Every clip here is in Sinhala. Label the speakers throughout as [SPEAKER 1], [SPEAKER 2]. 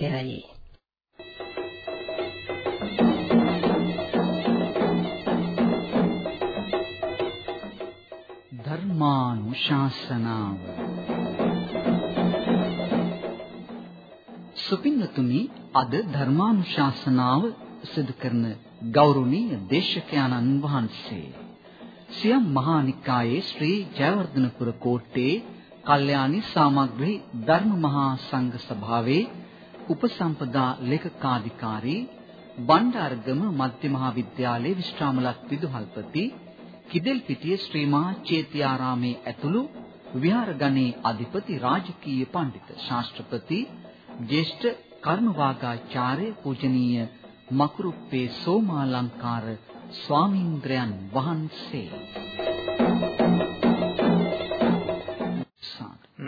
[SPEAKER 1] පෙරයි.
[SPEAKER 2] ධර්මානුශාසනාව සුපින්නතුනි අද ධර්මානුශාසනාව සිදු කරන ගෞරවනීය දේශකයන්න් වහන්සේ සියම් මහා නිකායේ ශ්‍රී ජයවර්ධනපුර කෝට්ටේ කල්යාණි සාමග්‍රහි ධර්ම මහා සංඝ සභාවේ උපසම්පදා ලේකකාධිකාරී බණ්ඩාරගම මධ්‍ය මහා විද්‍යාලයේ විශ්‍රාමලත් විදුහල්පති කිදෙල්පිටිය ශ්‍රී මහා චේත්‍යාරාමේ ඇතුළු විහාරගණේ අධිපති රාජකීය පඬිත ශාස්ත්‍රපති ජේෂ්ඨ කර්මවාගාචාර්ය පූජනීය මකුරුප්පේ සෝමාලංකාර ස්වාමීන්ද්‍රයන් වහන්සේ.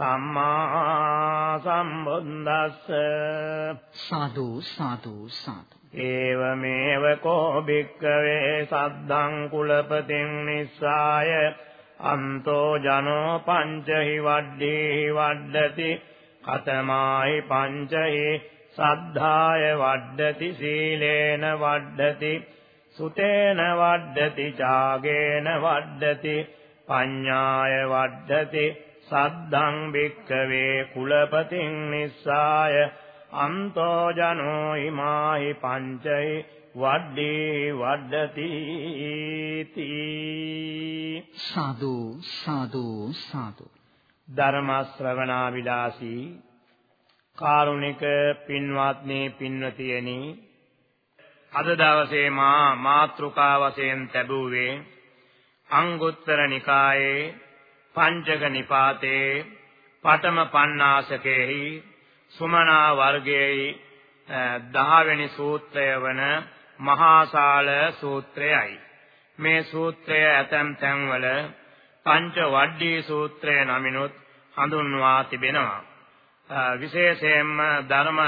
[SPEAKER 3] සම්මා සම්බුද්දස්ස.
[SPEAKER 2] සාදු සාදු සාදු.
[SPEAKER 3] ඒවමේව කෝ භික්කවේ සද්ධං කුලපතින් නිස්සාය. අන්තෝ ජනෝ පංචහි වඩ්ඩේහි වඩ්ඩති. කතමාහි පංචහි සද්ධාය වඩ්ඩති සීලේන වඩ්ඩති. සුතේන වඩ්ඩති ඡාගේන වඩ්ඩති. පඤ්ඤාය වඩ්ඩති සද්ධං භික්කවේ කුලපතින් නිස්සාය අන්තෝ ජනෝ හිමාහි පංචෛ වඩ්ඩේ වඩ්ඩති
[SPEAKER 2] සාදු සාදු සාදු.
[SPEAKER 3] ධර්ම ශ්‍රවණා විලාසී කාරුණික පින්වත්නි පින්වතියනි අද දවසේ මා මාත්‍රුකා වශයෙන් ලැබුවේ අංගුත්තර නිකායේ පංචක නිපාතේ පඨම පණ්ණාසකේහි සුමනා වර්ගයේ 10 වෙනි සූත්‍රය වන මහාසාල සූත්‍රයයි. මේ සූත්‍රය ඇතැම් තැන්වල පංච වඩ්ඩී සූත්‍රය නමිනුත් හඳුන්වා තිබෙනවා. විශේෂයෙන්ම ධර්ම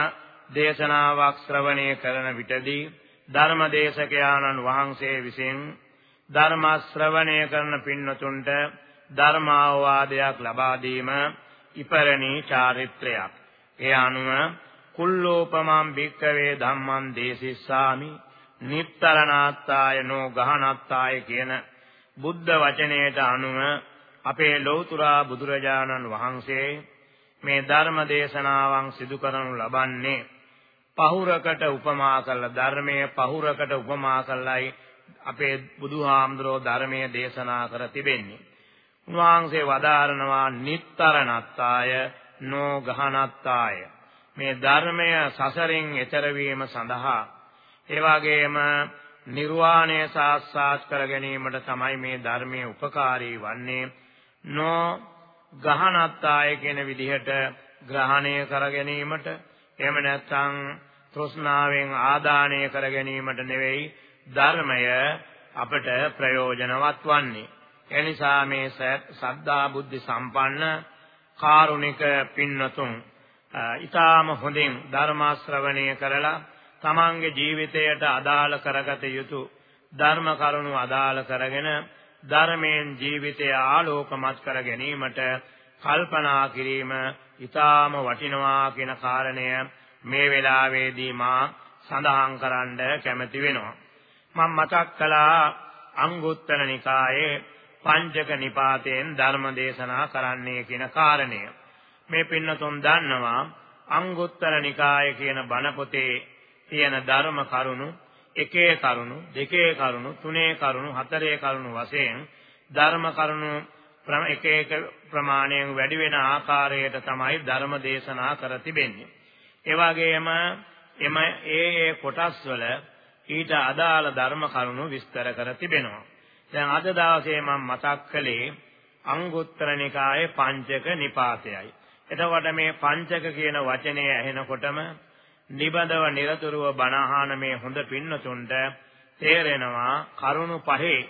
[SPEAKER 3] දේශනාවක් ශ්‍රවණය කරන විටදී ධර්ම දේශකයාණන් වහන්සේ විසින් ධර්ම ශ්‍රවණය කරන පින්නතුන්ට ධර්මාවවාදයක් ලබා දීම ඉපරණී චාරිත්‍රයක්. ඒ අනුව කුල්ලෝපමං භික්කවේ ධම්මං දේසිස්සාමි නිත්තරණාත්තාය නෝ ගහනත්තාය කියන බුද්ධ වචනයට අනුව අපේ ලෞතුරා බුදුරජාණන් වහන්සේ මේ ධර්ම දේශනාවන් සිදු කරනු ලබන්නේ පහුරකට උපමා කළ ධර්මයේ පහුරකට උපමා කළයි අපේ බුදුහාමුදුරෝ ධර්මයේ දේශනා කර තිබෙන්නේ. උන්වහන්සේ වදාරනවා නිත්තරණත්තාය නෝ ගහනත්තාය මේ ධර්මය සසරින් එතර වීම සඳහා. ඒ වගේම නිර්වාණය සාක්ෂාත් කර ගැනීමට තමයි මේ ධර්මයේ උපකාරී වන්නේ. නෝ ගහනත්තාය කියන විදිහට ග්‍රහණය කර ගැනීමට එහෙම නැත්නම් තෘෂ්ණාවෙන් ආදානය කර ගැනීමට නෙවෙයි ධර්මය අපට ප්‍රයෝජනවත් වන්නේ. එනිසා මේ සද්ධා බුද්ධි සම්පන්න කාරුණික පින්නතුන් ඊටාම හොඳින් ධර්ම ශ්‍රවණය කරලා තමන්ගේ ජීවිතයට අදාළ කරගත යුතු ධර්ම කරුණු අදාළ කරගෙන ධර්මයෙන් ජීවිතය ආලෝකමත් කර ගැනීමට කල්පනා කිරීම ඊටාම වටිනවා කියන කාරණය මේ වෙලාවේදී මා සඳහන් කරන්න කැමති වෙනවා. මම මතක් කළා අංගුත්තර නිකායේ පංචක නිපාතයෙන් ධර්ම දේශනා කරන්නේ කියන කාරණය. මේ පින්නතුන් දන්නවා අංගුත්තර නිකාය කියන බණ පොතේ තියෙන ධර්ම කරුණු එකේ කරුණු දෙකේ කරුණු තුනේ කරුණු හතරේ කරුණු වශයෙන් ධර්ම කරුණු එක එක ප්‍රමාණයෙන් වැඩි වෙන ආකාරයට තමයි ධර්ම දේශනා කර තිබෙන්නේ. ඒ වගේම එම ඒ ඒ කොටස් වල ඊට අදාළ ධර්ම කරුණු විස්තර කර තිබෙනවා. දැන් අද දවසේ මම මතක් කළේ අංගුත්තර නිකායේ පංචක නිපාතයයි. එතකොට මේ පංචක කියන වචනය ඇහෙනකොටම නිබඳව নিরතුරුව බණහාන මේ හොඳ පින්නතුන්ට තේරෙනවා කරුණු පහේ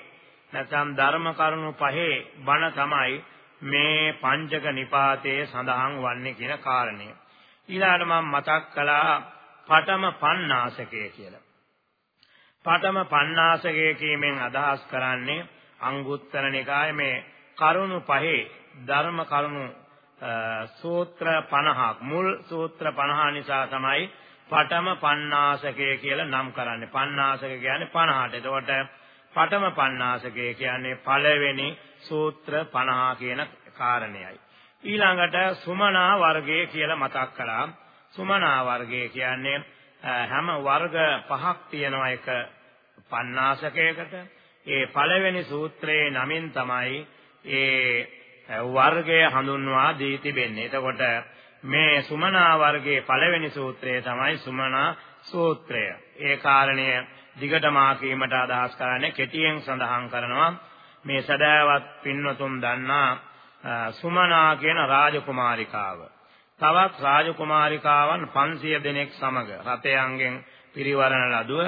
[SPEAKER 3] නැත්නම් ධර්ම කරුණු පහේ බණ තමයි මේ පංචක නිපාතයේ සඳහන් වන්නේ කියන කාරණය. ඊළඟට මම මතක් කළා පඨම පණ්ණාසකය කියලා. පඨම පණ්ණාසකය කීමෙන් අදහස් කරන්නේ අංගුත්තර නිකායේ මේ කරුණු පහේ ධර්ම කරුණු සූත්‍ර 50ක් මුල් සූත්‍ර 50 නිසා තමයි පඨම පණ්ණාසකය කියලා නම් කරන්නේ. පණ්ණාසක කියන්නේ 50ට. එතකොට පඨම පණ්ණාසකය කියන්නේ පළවෙනි සූත්‍ර 50 කියන කාරණයයි. ඊළඟට සුමනා වර්ගය කියලා මතක් කළා. සුමනා වර්ගය කියන්නේ හැම වර්ග පහක් තියෙනවා එක පණ්ණාසකයකට. ඒ පළවෙනි සූත්‍රයේ නමින් තමයි ඒ වර්ගය හඳුන්වා දී තිබෙන්නේ. එතකොට මේ සුමනා වර්ගයේ පළවෙනි සූත්‍රය තමයි සුමනා සූත්‍රය. ඒ කාරණය දිගටම ආකීමට අදහස් කරන්නේ කෙටියෙන් සඳහන් කරනවා මේ සදාවත් පින්වතුන් දන්නා සුමනා කියන රාජකුමාරිකාව. තවත් රාජකුමාරිකාවන් 500 දෙනෙක් සමග රතයන්ගෙන් පිරිවරණ ලදුව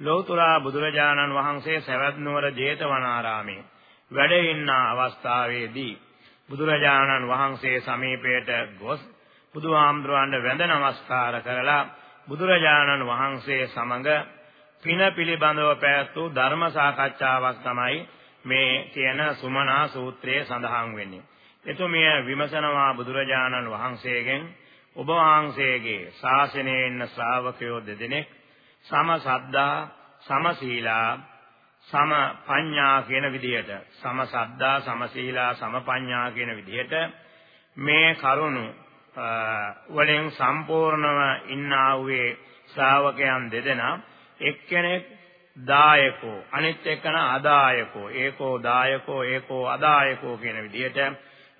[SPEAKER 3] ලෝතුරා බුදුරජාණන් වහන්සේ සවැත් නුවර ජේතවනාරාමේ වැඩ ඉන්න අවස්ථාවේදී බුදුරජාණන් වහන්සේ සමීපයට ගොස් බුදුහාමුදුරන්ට වැඳ නමස්කාර කරලා බුදුරජාණන් වහන්සේ සමග පින පිළිබඳව පැවැත්වූ ධර්ම සාකච්ඡාවක් තමයි මේ කියන සුමනා සූත්‍රයේ සඳහන් වෙන්නේ. එතුමිය විමසනවා බුදුරජාණන් වහන්සේගෙන් ඔබ වහන්සේගේ ශාසනයේ ඉන්න ශ්‍රාවකයෝ දෙදෙනෙක් සම සද්දා සම සීලා සම පඤ්ඤා කියන විදිහට සම සද්දා සම සීලා සම පඤ්ඤා කියන විදිහට මේ කරුණු වලින් සම්පූර්ණව ඉන්නා වූ ශ්‍රාවකයන් දෙදෙනා එක්කෙනෙක් දායකෝ අනිත් එක්කන අදායකෝ ඒකෝ දායකෝ ඒකෝ අදායකෝ කියන විදිහට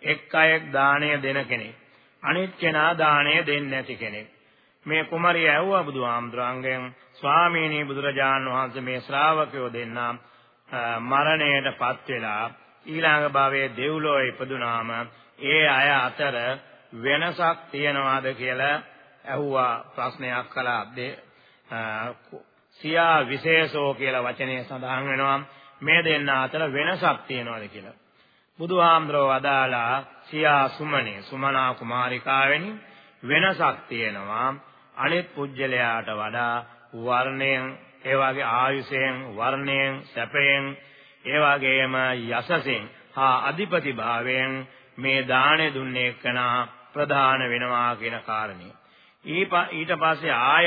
[SPEAKER 3] එක් අයෙක් දාණය දෙන කෙනෙක්. අනිත් කෙනා දාණය දෙන්නේ නැති කෙනෙක්. මේ කුමරිය ඇහුවා බුදුහාමුදුරන්ගෙන් ස්වාමීනි බුදුරජාන් වහන්සේ මේ ශ්‍රාවකයෝ දෙන්නා මරණයටපත් වෙලා ඊළඟ භවයේ දෙව්ලොව ඉපදුනාම ඒ අය අතර වෙනසක් තියනවාද කියලා ඇහුවා ප්‍රශ්නයක් කළා. සියා විශේෂෝ කියලා වචනේ සඳහන් වෙනවා. මේ දෙන්න අතර වෙනසක් තියනවාද කියලා. බුදුහාම්ද්‍රෝ අදාලා සියා සුමනේ සුමනා කුමාරිකාවෙනි වෙනසක් තියෙනවා අනිත් පුජ්‍යලයාට වඩා වර්ණයෙන් ඒ වගේ ආයුෂයෙන් වර්ණයෙන් සැපයෙන් ඒ වගේම යසසෙන් හා අධිපති භාවයෙන් මේ දාණය දුන්නේ කනා ප්‍රධාන වෙනවා කියන කාරණය. ඊට පස්සේ ආය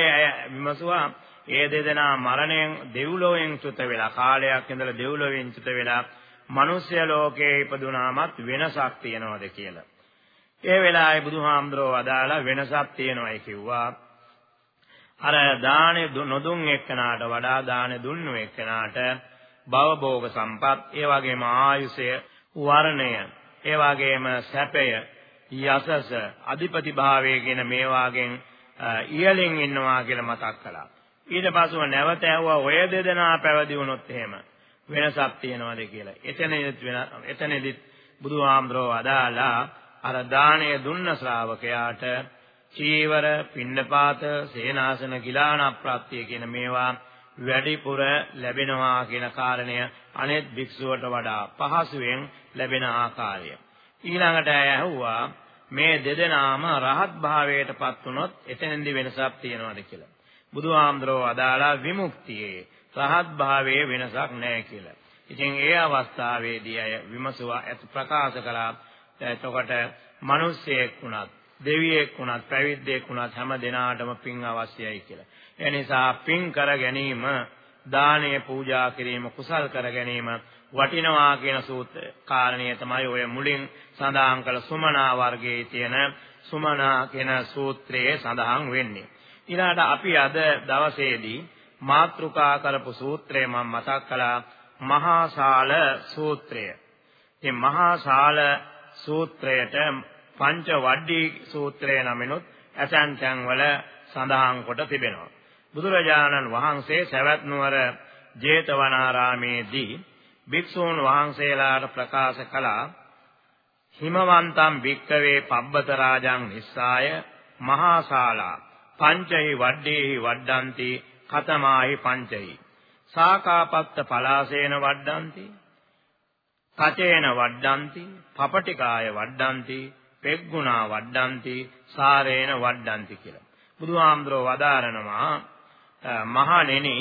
[SPEAKER 3] විමසුවා ඒ දෙදෙනා මරණයෙන් දෙව්ලොවෙන් චුත වෙලා කාලයක් ඉඳලා දෙව්ලොවෙන් චුත වෙලා මිනිස්ය ලෝකයේ ඉපදුනාමත් වෙනසක් තියනවාද කියලා. ඒ වෙලාවේ බුදුහාමුදුරෝ අදාලා වෙනසක් තියනවායි කිව්වා. අර දානෙ නොදුන් එක්කනාට වඩා දානෙ දුන්නු එක්කනාට භවභෝග සම්පත් ඒ වගේම ආයුෂය වර්ණය ඒ වගේම සැපය යසස අධිපති භාවය කියන මේ වාගෙන් ඉහළින් ඉන්නවා කියලා මතක් කළා. ඊට පස්සෙව නැවත ඇහුවා ඔය දෙදෙනා පැවිදි වුණොත් එහෙම වෙනසක් තියනවාද කියලා. එතනදිත් වෙන එතනදිත් බුදුහාමුදුරෝ අදාලා අර දාණය දුන්න ශ්‍රාවකයාට චීවර, පින්නපාත, සේනාසන, ගිලාන ප්‍රත්‍ය කියන මේවා වැඩිපුර ලැබෙනවා කියන කාරණය අනෙත් භික්ෂුවට වඩා පහසුවෙන් ලැබෙන ආකාරය. ඊළඟට ඇහුවා මේ දෙදෙනාම රහත් භාවයටපත් වුණොත් එතෙන්දි වෙනසක් තියනවාද කියලා. බුදුහාමුදුරෝ අදාලා විමුක්තියේ රහත් භාවයේ වෙනසක් නැහැ කියලා. ඉතින් ඒ අවස්ථාවේදී අය විමසුවා ඇත ප්‍රකාශ කළා එතකොට මිනිස්සෙක් වුණත් දෙවියෙක් වුණත් පැවිද්දෙක් වුණත් හැම දිනාටම පින් අවශ්‍යයි කියලා. ඒ නිසා පින් කර ගැනීම දානය පූජා කිරීම කුසල් කර ගැනීම වටිනවා කියන සූත්‍ර කාරණය තමයි ඔය මුලින් සඳහන් කළ සුමනා වර්ගයේ තියෙන සුමනා කියන සූත්‍රයේ සඳහන් වෙන්නේ. ඊළාට අපි අද දවසේදී මාත්‍රුකා කරපු සූත්‍රය මම මතක් කළා මහා ශාල සූත්‍රය. ඉතින් මහා ශාල සූත්‍රයට පංච වඩ්ඩී සූත්‍රය නමිනුත් ඇතැම් තැන්වල සඳහන් කොට තිබෙනවා. බුදුරජාණන් වහන්සේ සවැත් නුවර ජේතවනාරාමේදී භික්ෂූන් වහන්සේලාට ප්‍රකාශ කළා හිමවන්තම් භික්කවේ පබ්බත රාජං නිස්සාය මහා ශාලා පංචහි වඩ්ඩේහි වඩ්ඩಂತಿ කතමාහි පංචහි. සාකාපත්ත පලාසේන වඩ්ඩಂತಿ කචේන වඩ්ඩಂತಿ පපටිකාය වඩ්ඩಂತಿ පෙග්ගුණා වඩ්ඩಂತಿ සාරේන වඩ්ඩಂತಿ කියලා. බුදුහාමුදුරෝ වදාරනවා මහණෙනි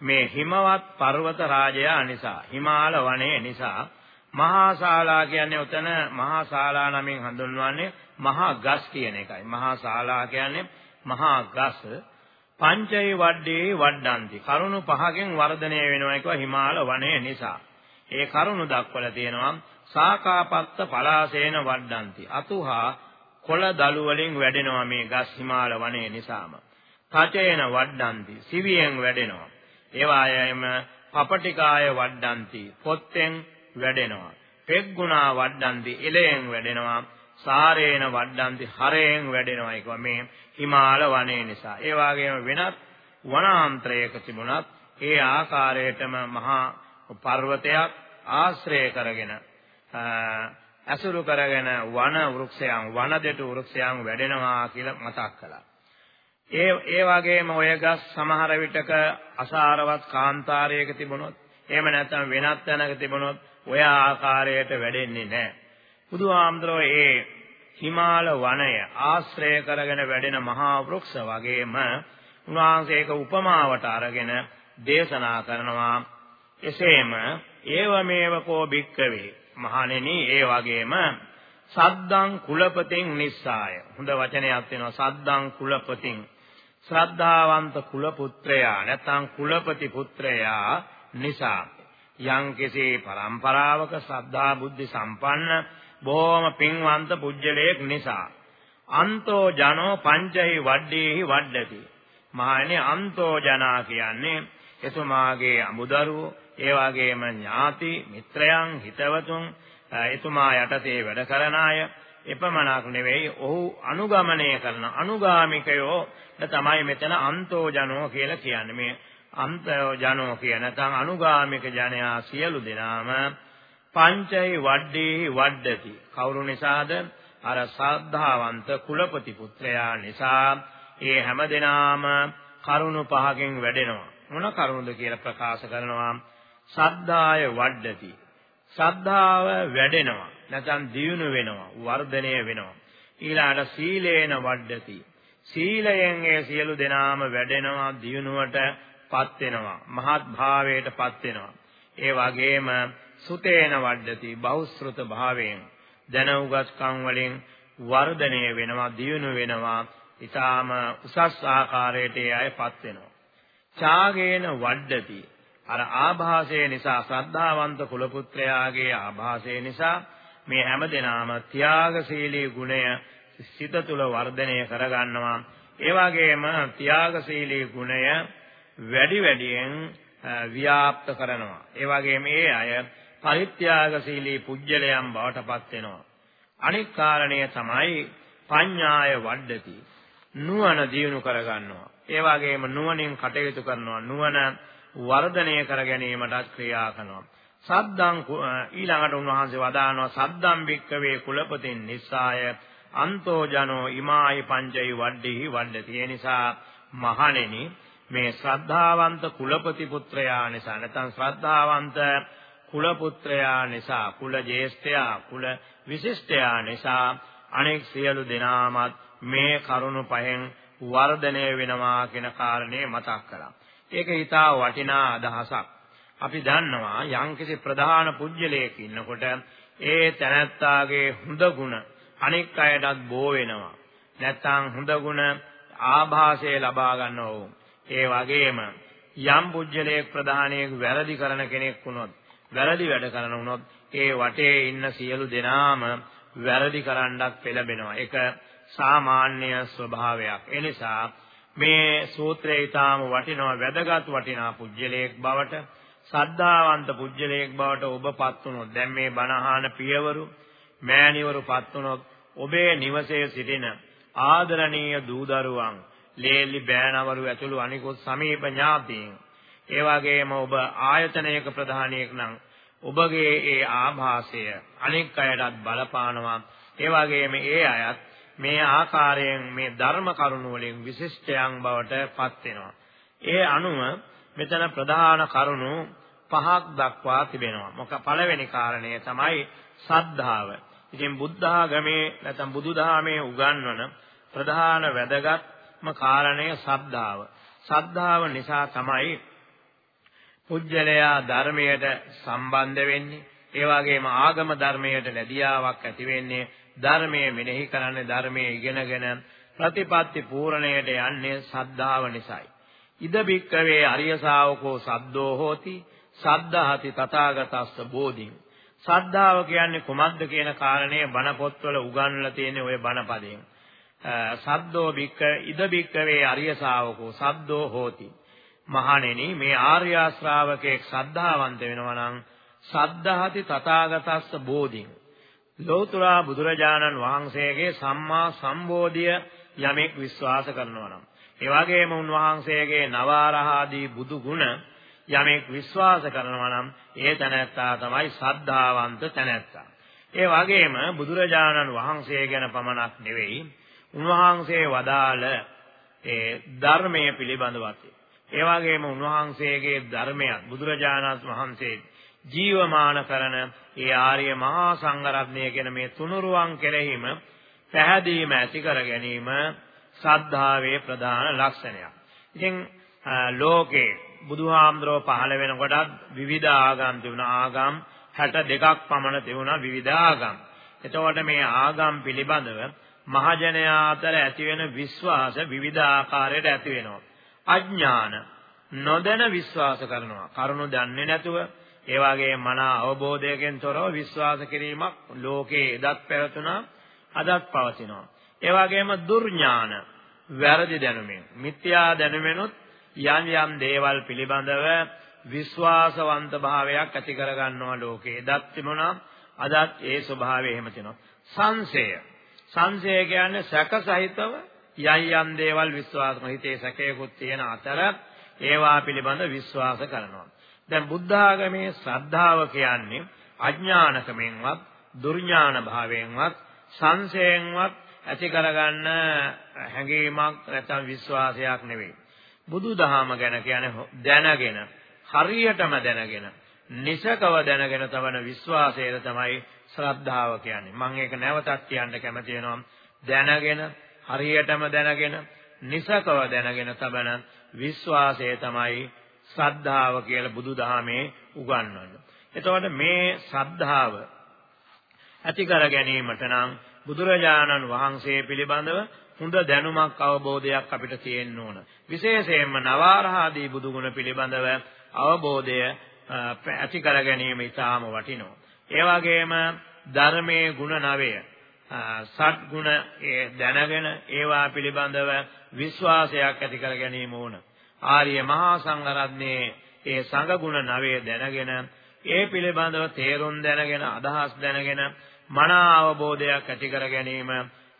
[SPEAKER 3] මේ හිමවත් පර්වත රාජයා නිසා හිමාල වනයේ නිසා මහා ශාලා කියන්නේ උතන මහා ශාලා නමින් හඳුන්වන්නේ මහා ගස් කියන එකයි. මහා ශාලා කියන්නේ මහා ගස් පංචේ වඩේ වඩ්ඩන්ති. කරුණු පහකින් වර්ධනය වෙනවා කියවා හිමාල වනයේ නිසා. ඒ කරුණු දක්වලා තියෙනවා සාකාපත්ත පලාසේන වඩ්ඩන්ති. අතුහා කොළ දළු වලින් වැඩෙනවා මේ ගස් හිමාල වනයේ නිසාම. තචේන වඩ්ඩන්ති. සිවියෙන් වැඩෙනවා. ඒවායම පපටිකාය වඩ්ඩන්ති. පොත්තෙන් වැඩෙනවා. පෙග්ගුණා වඩ්ඩන්ති. එලයෙන් වැඩෙනවා. සාරේන වඩ්ඩಂತಿ හරයෙන් වැඩෙනවා ඒක මේ හිමාල වනයේ නිසා. ඒ වගේම වෙනත් වනාන්තරයක තිබුණත් ඒ ආකාරයටම මහා පර්වතයක් ආශ්‍රය කරගෙන ඇසුරු කරගෙන වන වෘක්ෂයන් වන දෙටු වෘක්ෂයන් වැඩෙනවා කියලා මතක් කළා. ඒ ඒ වගේම ඔය ගස් සමහර විටක අසාරවත් කාන්තාරයක තිබුණොත් එහෙම නැත්නම් වෙනත් තැනක තිබුණොත් ඔය ආකාරයට වැඩෙන්නේ නැහැ. බුදුහාමුදුරෝ ඒ හිමාල වනය ආශ්‍රය කරගෙන වැඩෙන මහා වෘක්ෂ වගේම උන්වහන්සේ ඒක උපමාවට අරගෙන දේශනා කරනවා. එසේම ඒවමේව කෝ භික්කවේ මහණෙනි ඒ වගේම සද්දං කුලපතින් නිස්සාය. හොඳ වචනයක් වෙනවා සද්දං කුලපතින්. ශ්‍රද්ධාවන්ත කුල පුත්‍රයා නැත්නම් කුලපති පුත්‍රයා නිසා යම් කෙසේ પરම්පරාවක ශ්‍රද්ධා බුද්ධි සම්පන්න බොහොම පින්වන්ත පුජ්‍යලයක් නිසා. අන්තෝ ජනෝ පංචහි වඩ්ඩේහි වඩ්ඩති. මහණෙනි අන්තෝ ජනා කියන්නේ එතුමාගේ අමුදරුවෝ ඒ වගේම ඥාති මිත්‍රයන් හිතවතුන් එතුමා යටතේ වැඩ කරන අය එපමණක් නෙවෙයි ඔහු අනුගමනය කරන අනුගාමිකයෝ තමයි මෙතන අන්තෝ ජනෝ කියලා කියන්නේ. මේ අන්තෝ ජනෝ කියන නැත්නම් අනුගාමික ජනයා සියලු දෙනාම පංචෛ වඩ්ඩේහි වඩ්ඩති. කවුරු නිසාද? අර සද්ධාවන්ත කුලපති පුත්‍රයා නිසා ඒ හැම දිනාම කරුණු පහකින් වැඩෙනවා. මොන කරුණුද කියලා ප්‍රකාශ කරනවා. සද්ධාය වඩ්ඩති. සද්ධාව වැඩෙනවා. නැත්නම් දියුණු වෙනවා. වර්ධනය වෙනවා. ඊළඟට සීලේන වඩ්ඩති. සීලයෙන් ඒ සියලු දෙනාම වැඩෙනවා දියුණුවටපත් වෙනවා. මහත් භාවයටපත් වෙනවා. ඒ වගේම සුතේන වඩ්ඩති බහුශෘත භාවයෙන්. දැන උගස්කම් වලින් වර්ධනය වෙනවා දියුණු වෙනවා. ඊටාම උසස් ආකාරයට ඒ අයපත් වෙනවා. ඡාගේන වඩ්ඩති අර ආభాසය නිසා ශ්‍රද්ධාවන්ත කුල පුත්‍රයාගේ ආభాසය නිසා මේ හැමදෙනාම ත්‍යාගශීලී ගුණය සිත තුළ වර්ධනය කරගන්නවා. ඒ වගේම ත්‍යාගශීලී ගුණය වැඩි වැඩියෙන් ව්‍යාප්ත කරනවා. ඒ වගේම ඒ අය පරිත්‍යාගශීලී පුජ්‍යලයන් බවට පත් වෙනවා. අනෙක් කාරණය තමයි පඤ්ඤාය වඩ්ඩති. නුවණ දියුණු කරගන්නවා. ඒ වගේම නුවණින් කටයුතු කරනවා. නුවණ වර්ධනය කර ගැනීමටත් ක්‍රියා කරනවා. සද්දං ඊළඟට උන්වහන්සේ වදානවා සද්දම් භික්කවේ කුලපතින් නිස්සාය අන්තෝ ජනෝ ඉමායි පංචෛ වඩ්ඩිහි වඩ්ඩති. ඒ නිසා මහණෙනි මේ ශ්‍රද්ධාවන්ත කුලපති පුත්‍රයා නිසා නැත්නම් ශ්‍රද්ධාවන්ත කුල පුත්‍රයා නිසා කුල ජේෂ්ඨයා කුල විශිෂ්ටයා නිසා අනෙක් සියලු දෙනාමත් මේ කරුණු පහෙන් වර්ධනය වෙනවා කියන කාරණේ මතක් කළා. ඒක ඊටා වටිනා අදහසක්. අපි දන්නවා යම්කිසි ප්‍රධාන පුජ්‍යලයක ඉන්නකොට ඒ තැනැත්තාගේ හොඳ ගුණ අනෙක් අයටත් බෝ වෙනවා. නැත්තම් හොඳ ගුණ ආభాසය ලබා ගන්නවා. ඒ වගේම යම් පුජ්‍යලයක ප්‍රධානයෙක් වැරදි කරන කෙනෙක් වුණොත් වැරදි වැඩ කරන වුණොත් ඒ වටේ ඉන්න සියලු දෙනාම වැරදි කරන්නත් පෙළඹෙනවා. ඒක සාමාන්‍ය ස්වභාවයක්. ඒ නිසා මේ සූත්‍රය ඊටාම වටිනවා වැදගත් වටිනා පුජ්‍යලයක් බවට සද්ධාවන්ත පුජ්‍යලයක් බවට ඔබපත් වුණොත් දැන් මේ බණහාන පියවරු මෑණිවරුපත් වුණොත් ඔබේ නිවසේ සිටින ආදරණීය දූ දරුවන් ලේලි බෑනවරු ඇතුළු අනිකුත් සමීප ඥාතීන් ඒ වගේම ඔබ ආයතනයක ප්‍රධානියෙක් නම් ඔබගේ ඒ ආభాසය අනෙක් අයටත් බලපානවා. ඒ වගේම ඒ අයත් මේ ආකාරයෙන් මේ ධර්ම කරුණු වලින් විශිෂ්ටයන් බවට පත් වෙනවා. ඒ අනුව මෙතන ප්‍රධාන කරුණු පහක් දක්වා තිබෙනවා. මොක පළවෙනි කාරණය තමයි සද්ධාව. ඉතින් බුද්ධ ආගමේ නැත්නම් බුදුදහමේ උගන්වන ප්‍රධාන වැදගත්ම කාරණය සද්ධාව. සද්ධාව නිසා තමයි පුජ්‍යලයා ධර්මයට සම්බන්ධ වෙන්නේ. ඒ වගේම ආගම ධර්මයට ලැබියාවක් ඇති වෙන්නේ ධර්මයේ මෙනෙහි කරන්නේ ධර්මයේ ඉගෙනගෙන ප්‍රතිපත්ති පූර්ණයට යන්නේ සද්ධාව නිසායි. ඉද බික්කවේ අරිය ශාවකෝ සද්දෝ හෝති සද්ධාති තථාගතස්ස බෝධින්. සද්ධාව කියන්නේ කුමක්ද කියන කාරණේ බණ පොත්වල උගන්වලා තියෙන ওই බණ පදයෙන්. සද්දෝ බික්ක ඉද බික්කවේ අරිය ශාවකෝ සද්දෝ හෝති. මහණෙනි මේ ආර්ය ශ්‍රාවකෙක් සද්ධාවන්ත වෙනවා නම් සද්ධාති තථාගතස්ස බෝධින්. ලෞතර බුදුරජාණන් වහන්සේගේ සම්මා සම්බෝධිය යමෙක් විශ්වාස කරනවා නම්. ඒ වගේම උන්වහන්සේගේ නවාරහාදී බුදු ගුණ යමෙක් විශ්වාස කරනවා නම් ඒ තැනැත්තා තමයි සද්ධාවන්ත තැනැත්තා. ඒ වගේම බුදුරජාණන් වහන්සේ ගැන පමණක් නෙවෙයි උන්වහන්සේ වදාළ ඒ ධර්මයේ පිළිබඳවත්. ඒ වගේම උන්වහන්සේගේ ධර්මයක් බුදුරජාණන් වහන්සේ ජීවමාන කරන ඒ ආර්ය මහා සංඝරත්නය කියන මේ තුනුරුවන් කෙරෙහිම පැහැදීම ඇති කර ගැනීම සද්ධාවේ ප්‍රධාන ලක්ෂණයක්. ඉතින් ලෝකේ බුදුහාමුදුරෝ පහළ වෙනකොටත් විවිධ ආගම් තිබුණා. ආගම් 62ක් පමණ තිබුණා විවිධ ආගම්. එතකොට මේ ආගම් පිළිබඳව මහජනයා අතර ඇති වෙන විශ්වාස විවිධ ආකාරයට ඇති වෙනවා. අඥාන නොදැන විශ්වාස කරනවා. කරුණු දන්නේ නැතුව ඒ වගේ මන අවබෝධයකින් තොරව විශ්වාස කිරීමක් ලෝකේ එදත් පැවතුණා අදත් පවතිනවා. ඒ වගේම දුර්ඥාන වැරදි දැනුමින් මිත්‍යා දැනුමෙනුත් යම් යම් දේවල් පිළිබඳව විශ්වාසවන්ත භාවයක් ඇති කරගන්නවා ලෝකේ. එදත් තිබුණා අදත් ඒ ස්වභාවය එහෙම තියෙනවා. සංසය. සංසය කියන්නේ සැක සහිතව යම් යම් දේවල් විශ්වාස හිතේ සැකයකුත් තියෙන අතර ඒවා පිළිබඳ විශ්වාස කරනවා. දැන් බුද්ධ ආගමේ ශ්‍රද්ධාව කියන්නේ අඥානකමෙන්වත් දුර්ඥාන භාවයෙන්වත් සංශයෙන්වත් ඇති කරගන්න හැඟීමක් නැත්නම් විශ්වාසයක් නෙවෙයි. බුදුදහම ගැන කියන්නේ දැනගෙන හරියටම දැනගෙන නිසකව දැනගෙන තවන විශ්වාසය තමයි ශ්‍රද්ධාව කියන්නේ. මම ඒක නැවතත් කියන්න කැමති වෙනවා. දැනගෙන හරියටම දැනගෙන නිසකව දැනගෙන තබන විශ්වාසය තමයි ශ්‍රද්ධාව කියලා බුදුදහමේ උගන්වන්නේ. එතකොට මේ ශ්‍රද්ධාව ඇති කර ගැනීමට නම් බුදුරජාණන් වහන්සේ පිළිබඳව හොඳ දැනුමක් අවබෝධයක් අපිට තියෙන්න ඕන. විශේෂයෙන්ම නවාරහාදී බුදුගුණ පිළිබඳව අවබෝධය ඇති කර ගැනීම ඉතාම වටිනවා. ඒ වගේම ධර්මයේ ගුණ නවය සත් ගුණ දැනගෙන ඒවා පිළිබඳව විශ්වාසයක් ඇති කර ගැනීම ඕන. ආර්ය මහා සංඝරත්නයේ ඒ සංඝ ගුණ නවය දැනගෙන ඒ පිළිබඳව තේරුම් දැනගෙන අදහස් දැනගෙන මන අවබෝධයක් ඇති කර ගැනීම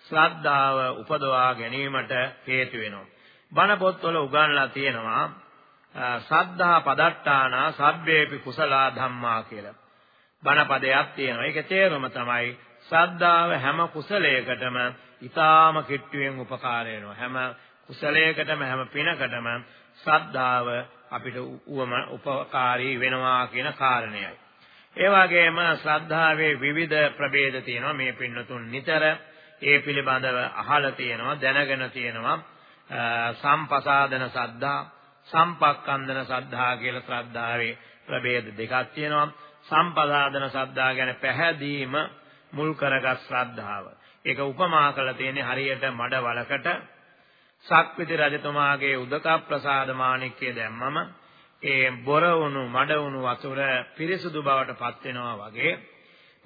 [SPEAKER 3] ශ්‍රද්ධාව උපදවා ගැනීමට හේතු වෙනවා. බණ පොත්වල උගන්ලා තියෙනවා සද්ධා පදට්ටාන සබ්බේපි කුසලා ධම්මා කියලා. බණ පදයක් තියෙනවා. ඒකේ තේරුම තමයි ශ්‍රද්ධාව හැම කුසලයකටම ඊටාම කිට්ටුවෙන් උපකාර වෙනවා. හැම කුසලයකටම හැම පිනකටම ශ්‍රද්ධාව අපිට උවම උපකාරී වෙනවා කියන කාරණයයි. ඒ වගේම ශ්‍රද්ධාවේ විවිධ ප්‍රභේද තියෙනවා මේ පින්නතුන් නිතර ඒ පිළිබඳව අහලා තියෙනවා දැනගෙන තියෙනවා සම්පසාදන සද්ධා සම්පක්කන්දන සද්ධා කියලා ශ්‍රද්ධාවේ ප්‍රභේද දෙකක් තියෙනවා සම්පසාදන සද්ධා ගැන පැහැදීම මුල් කරගත් ශ්‍රද්ධාව ඒක උපමා කරලා තියෙන්නේ හරියට මඩ වලකට සක්විති රජතුමාගේ උදක ප්‍රසාද මාණික්කය දැම්මම ඒ බොර වුණු මඩ වුණු වතුර පිරිසුදු බවට පත් වෙනවා වගේ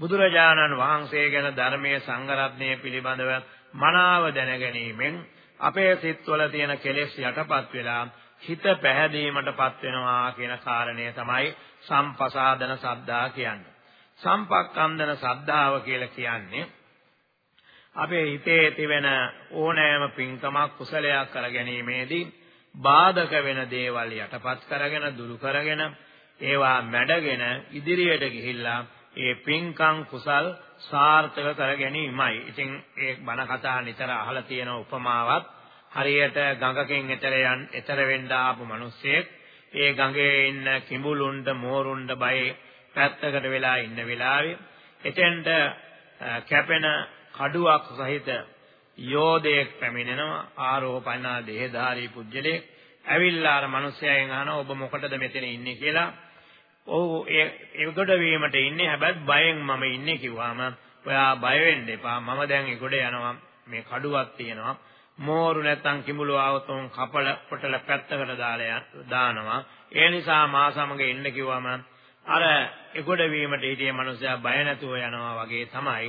[SPEAKER 3] බුදුරජාණන් වහන්සේ ගැන ධර්මයේ සංගරත්නය පිළිබඳව මනාව දැනගැනීමෙන් අපේ සිත්වල තියෙන කෙලෙස් යටපත් වෙලා හිත පැහැදීමටපත් වෙනවා කියන කාරණය තමයි සම්පසාදන සද්ධා කියන්නේ. සම්පක්ඛන්දන සද්ධාව කියලා කියන්නේ අපේ හිතේ තිබෙන ඕනෑම පින්කමක් කුසලයක් කර ගැනීමේදී බාධක වෙන දේවල් යටපත් කරගෙන දුරු කරගෙන ඒවා මැඩගෙන ඉදිරියට ගිහිල්ලා ඒ පින්කම් කුසල් සාර්ථක කර ගැනීමයි. ඉතින් ඒ බණ කතා නිතර අහලා තියෙන උපමාවක් හරියට ගඟකින් එතර යන් එතර වෙන්න ආපු මිනිස්සෙක් ඒ ගඟේ ඉන්න කිඹුලුන්ට මෝරුන්ට බය පැත්තකට වෙලා ඉන්න වෙලාවේ එතෙන්ට කැපෙන කඩුවක් සහිත යෝධයෙක් පැමිණෙනවා ආරෝපණා දේහධාරී පුජ්‍යලේ ඇවිල්ලා අර මිනිස්යාගෙන් අහනවා ඔබ මොකටද මෙතන ඉන්නේ? කියලා. ඔව් ඒ ඒගොඩ වීමට ඉන්නේ. හැබැයි බයෙන් මම ඉන්නේ කිව්වාම ඔයා බය වෙන්න එපා. මම දැන් ඒගොඩ යනවා. මේ කඩුවක් තියෙනවා. මෝරු නැත්තම් කිඹුලු ආවොත් උන් කපල පොටල පැත්තකට දාලා දානවා. ඒ නිසා මා සමග ඉන්න කිව්වම අර ඒගොඩ වීමට හිටියේ මිනිස්සයා බය නැතුව යනවා වගේ තමයි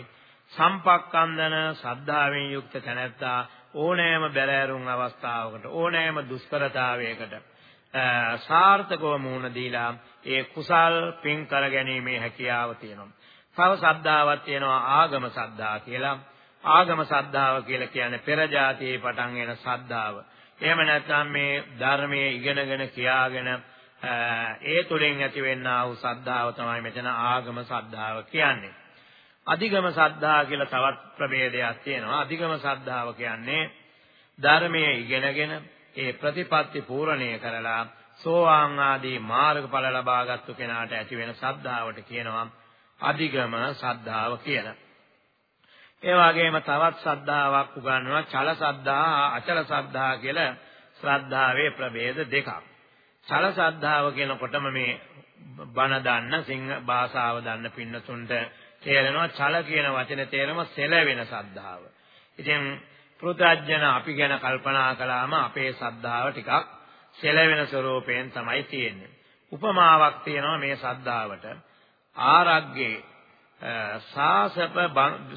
[SPEAKER 3] සම්පක්කන්දන සද්ධාවෙන් යුක්ත තැනැත්තා ඕනෑම බැලෑරුම් අවස්ථාවකට ඕනෑම දුෂ්කරතාවයකට සාර්ථකව මුහුණ දීලා ඒ කුසල් පින් කර ගැනීමේ හැකියාව තියෙනවා. තව සද්ධාවක් තියෙනවා ආගම සද්ධා කියලා. ආගම සද්ධාව කියලා කියන්නේ පෙර જાතියේ පටන් එන සද්ධාව. එහෙම නැත්නම් මේ ධර්මයේ ඉගෙනගෙන කියාගෙන ඒ තුළින් ඇතිවෙනා වූ සද්ධාව තමයි මෙතන ආගම සද්ධාව කියන්නේ. අධිගම සද්ධා කියලා තවත් ප්‍රභේදයක් තියෙනවා. අධිගම සද්ධාව කියන්නේ ධර්මයේ ඉගෙනගෙන ඒ ප්‍රතිපත්ති පූර්ණණය කරලා සෝවාන් ආදී මාර්ගඵල ලබාගත්තු කෙනාට ඇති වෙන සද්ධාවට කියනවා අධිගම සද්ධාව කියලා. ඒ වගේම තවත් සද්ධාාවක් උගන්වනවා චල සද්ධා අචල සද්ධා කියලා ශ්‍රද්ධාවේ ප්‍රභේද දෙකක්. චල සද්ධාව කියනකොටම මේ බණ දන්න සිංහ භාෂාව දන්න පින්නතුන්ට තේරෙනවා චල කියන වචනේ තේරෙම සෙලවෙන සද්ධාව. ඉතින් පෘථජන අපි ගැන කල්පනා කළාම අපේ සද්ධාව ටිකක් සෙලවෙන ස්වરૂපයෙන් තමයි තියෙන්නේ. උපමාවක් තියෙනවා මේ සද්ධාවට. ආරග්ගේ සාසප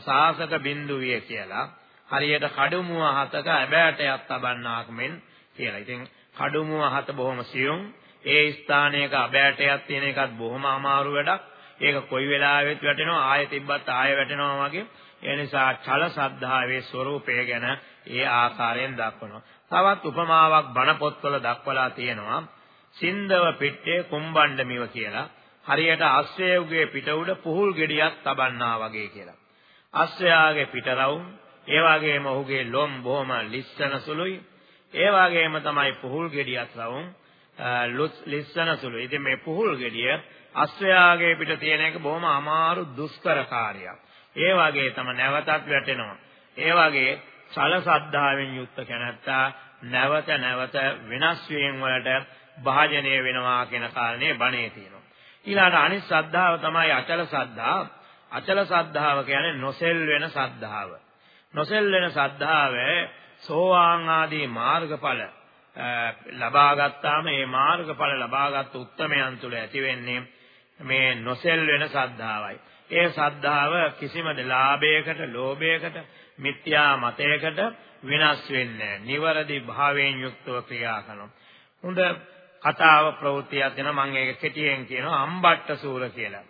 [SPEAKER 3] සාසක බින්දුවිය කියලා හරියට කඩුමුව හතක ඇබෑටයක් තබන්නාක් මෙන් කියලා. ඉතින් කඩුමුව හත බොහොම සියුම් ඒ ස්ථානයක අබෑටයක් තියෙන එකත් බොහොම අමාරු වැඩක්. ඒක කොයි වෙලාවෙත් වැටෙනවා ආයෙ තිබ්බත් ආයෙ වැටෙනවා වගේ. ඒ නිසා චල සද්ධාවේ ස්වરૂපය ගැන ඒ ආකාරයෙන් දක්වනවා. තවත් උපමාවක් බණ පොත්වල දක්වලා තියෙනවා. සින්දව පිටේ කුම්බණ්ඩමිව කියලා. හරියට අශ්වයෙකුගේ පිට උඩ පුහුල් ගෙඩියක් තබන්නා වගේ කියලා. අශ්වයාගේ පිටරවුම් ඒ වගේම ඔහුගේ ලොම් බොහොම ලිස්සන සුළුයි. ඒ වගේම තමයි පුහුල් ගෙඩියක් රවුම් ලිස්සන සුළුයි. ඉතින් මේ පුහුල් ගෙඩිය අශ්වයාගේ පිට තියෙන එක බොහොම අමාරු දුෂ්කර කාර්යයක්. ඒ වගේ තම නැවතත් වැටෙනවා. ඒ වගේ සල සද්ධාවෙන් යුක්ත කැනැත්තා නැවත නැවත වෙනස් වීම වලට භාජනය වෙනවා කියන කාරණේ බණේ තියෙනවා. ඊළඟ අනිත් ශ්‍රද්ධාව තමයි අචල ශ්‍රද්ධාව. අචල ශ්‍රද්ධාව කියන්නේ නොසෙල් වෙන ශ්‍රද්ධාව. නොසෙල් වෙන ශ්‍රද්ධාව සෝවාන් ආදී මාර්ගඵල ලබා ගත්තාම මේ මාර්ගඵල ලබාගත් උත්තමයන් තුළ ඇති වෙන්නේ මේ නොසෙල් වෙන ශ්‍රද්ධාවයි. ඒ ශ්‍රද්ධාව කිසිම ලාභයකට, ලෝභයකට, මිත්‍යා මතයකට විනාශ වෙන්නේ නැහැ. නිවරදි භාවයෙන් යුක්තව ක්‍රියා කරනවා. හොඳ කතාව ප්‍රවෘත්තියක් දෙනවා මම ඒක කෙටියෙන් කියනවා අම්බට්ට සූර කියලා.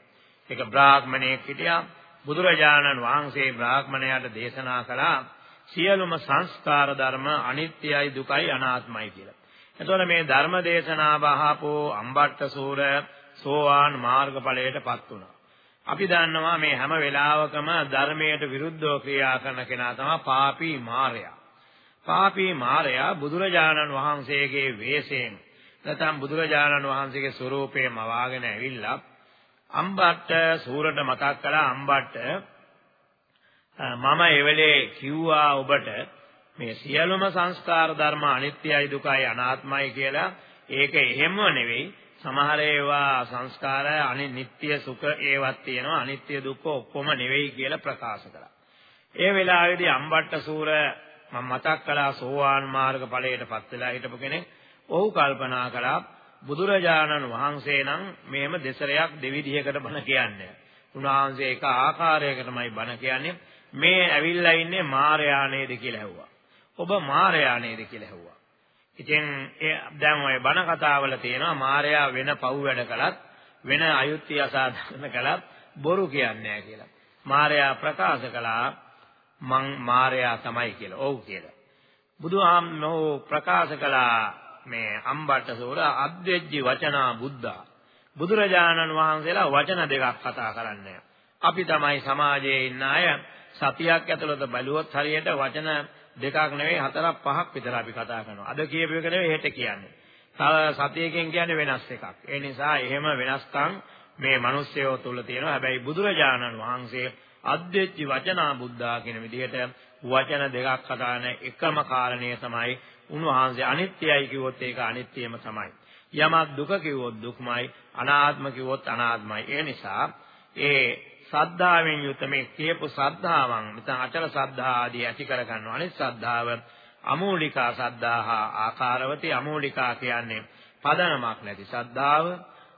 [SPEAKER 3] ඒක බ්‍රාහ්මණයෙක් හිටියා. බුදුරජාණන් වහන්සේ බ්‍රාහ්මණයාට දේශනා කළා සියලුම සංස්කාර ධර්ම අනිත්‍යයි දුකයි අනාත්මයි කියලා. එතකොට මේ ධර්ම දේශනාව අහපෝ අම්බට්ට සූර සෝවාන් මාර්ගඵලයටපත් වුණා. අපි දන්නවා මේ හැම වෙලාවකම ධර්මයට විරුද්ධව ක්‍රියා කරන කෙනා තමයි පාපී මාරයා. පාපී මාරයා බුදුරජාණන් වහන්සේගේ වෙස්යෙන් නැත්නම් බුදුරජාණන් වහන්සේගේ ස්වરૂපේම වාගෙන ඇවිල්ලා අම්බට්ට සූරට මතක් කළා අම්බට්ට මම එවෙලේ කිව්වා ඔබට මේ සියලුම සංස්කාර ධර්ම අනිත්‍යයි දුකයි අනාත්මයි කියලා ඒක එහෙම නෙවෙයි සමහර ඒවා සංස්කාර අනිත්‍ය සුඛ ඒවත් තියෙනවා අනිත්‍ය දුක්ඛ ඔක්කොම නෙවෙයි කියලා ප්‍රකාශ කළා. ඒ වෙලාවේදී අම්බට්ට සූර මම මතක් කළා සෝවාන් මාර්ග ඵලයටපත් වෙලා හිටපු කෙනෙක්. ඔහු කල්පනා කළා බුදුරජාණන් වහන්සේ නම් මේම දෙසරයක් දෙවිධයකට බණ කියන්නේ. උන්වහන්සේ එක ආකාරයකටමයි බණ කියන්නේ. මේ ඇවිල්ලා ඉන්නේ මාරයා නේද කියලා ඇහුවා. ඔබ මාරයා නේද කියලා ඇහුවා. ඉතින් දැන් ওই බණ කතාවල තියෙනවා මාරයා වෙන පව් වැඩ කළත් වෙන අයුක්තිය අසාධාරණ කළත් බොරු කියන්නේ නැහැ කියලා. මාරයා ප්‍රකාශ කළා මං මාරයා තමයි කියලා. ඔව් කියලා. බුදුහාමෝ ප්‍රකාශ කළා මේ අම්බට සූර අද්දෙජ්ජි වචනා බුද්ධා බුදුරජාණන් වහන්සේලා වචන දෙකක් කතා කරන්නේ. අපි තමයි සමාජයේ ඉන්න අය සතියක් ඇතුළත බැලුවොත් හරියට වචන දෙකක් නෙවෙයි හතරක් පහක් විතර අපි කතා කරනවා. අද කියපු එක නෙවෙයි හෙට කියන්නේ. තව සතියකින් කියන්නේ වෙනස් එකක්. ඒ නිසා එහෙම වෙනස්කම් මේ මිනිස්යෝ තුල තියෙනවා. හැබැයි බුදුරජාණන් වහන්සේ අද්දෙච්චි වචනා බුද්ධා කියන විදිහට වචන දෙකක් කතාන එකම කාරණය තමයි උන්වහන්සේ අනිත්‍යයි කිව්වොත් ඒක අනිත්‍යම තමයි. යමක් දුක කිව්වොත් දුක්මයි, අනාත්ම කිව්වොත් අනාත්මයි. ඒ නිසා ඒ සද්ධාවෙන් යුත මේ කියපු සද්ධාවන් නැත්නම් අචල සද්ධා ආදී ඇති කර ගන්නවා. අනිත් සද්ධාව අමූලිකා සද්ධාහා ආකාරවති අමූලිකා කියන්නේ පදනමක් නැති සද්ධාව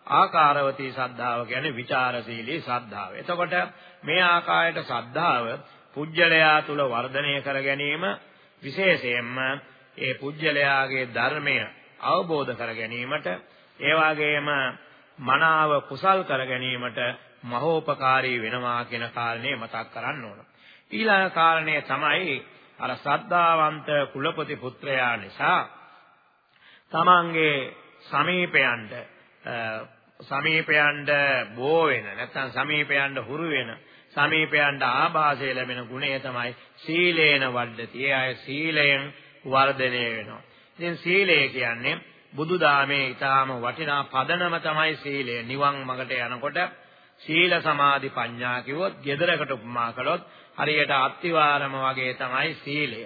[SPEAKER 3] ආකාරවතී සද්ධාව කියන්නේ ਵਿਚාරශීලී සද්ධාව. එතකොට මේ ආකාරයට සද්ධාව පුජ්‍යලයා තුල වර්ධනය කර ගැනීම විශේෂයෙන්ම ඒ පුජ්‍යලයාගේ ධර්මය අවබෝධ කර ගැනීමට ඒ වගේම මනාව කුසල් කර ගැනීමට මහෝපකාරී වෙනවා කියන කාරණේ මතක් කරන්න ඕන. ඊළඟ කාරණේ තමයි අර ශ්‍රද්ධාවන්ත කුලපති පුත්‍රයා නිසා තමන්ගේ සමීපයන්ට සමීපයන්ට බෝ වෙන නැත්නම් සමීපයන්ට හුරු වෙන සමීපයන්ට ආభాසය ලැබෙන ගුණය තමයි සීලේන වඩති. ඒ අය සීලයෙන් වර්ධනය වෙනවා. ඉතින් සීලය කියන්නේ බුදුදාමේ ඊටාම වටිනා පදනම තමයි සීලය. නිවන් මඟට යනකොට සීල සමාධි ප්‍රඥා කිව්වොත් gedarakata උපමා කළොත් හරියට අත්තිවාරම වගේ තමයි සීලය.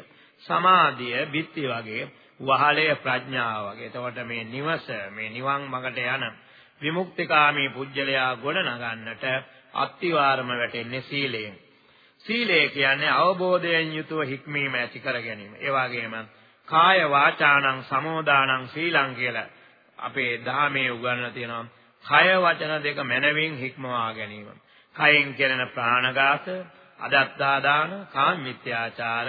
[SPEAKER 3] සමාධිය බිත්ති වගේ වහලය ප්‍රඥාව වගේ. එතකොට මේ නිවස මේ නිවන් මඟට යන විමුක්තිකාමී පුජ්‍යලයා ගොඩ නගන්නට අත්තිවාරම වැටෙන්නේ සීලයෙන්. සීලය කියන්නේ අවබෝධයෙන් යුතුව හික්මීම ඇති කර ගැනීම. ඒ වගේම කාය වාචානං සමෝදානං සීලං කියලා අපේ ධර්මයේ උගන්වලා තියෙනවා. කය වචන දෙක මනවින් හික්මවා ගැනීම. කයෙන් කෙරෙන ප්‍රාණඝාත, අදත්තාදාන, කාමමිත්‍යාචාර,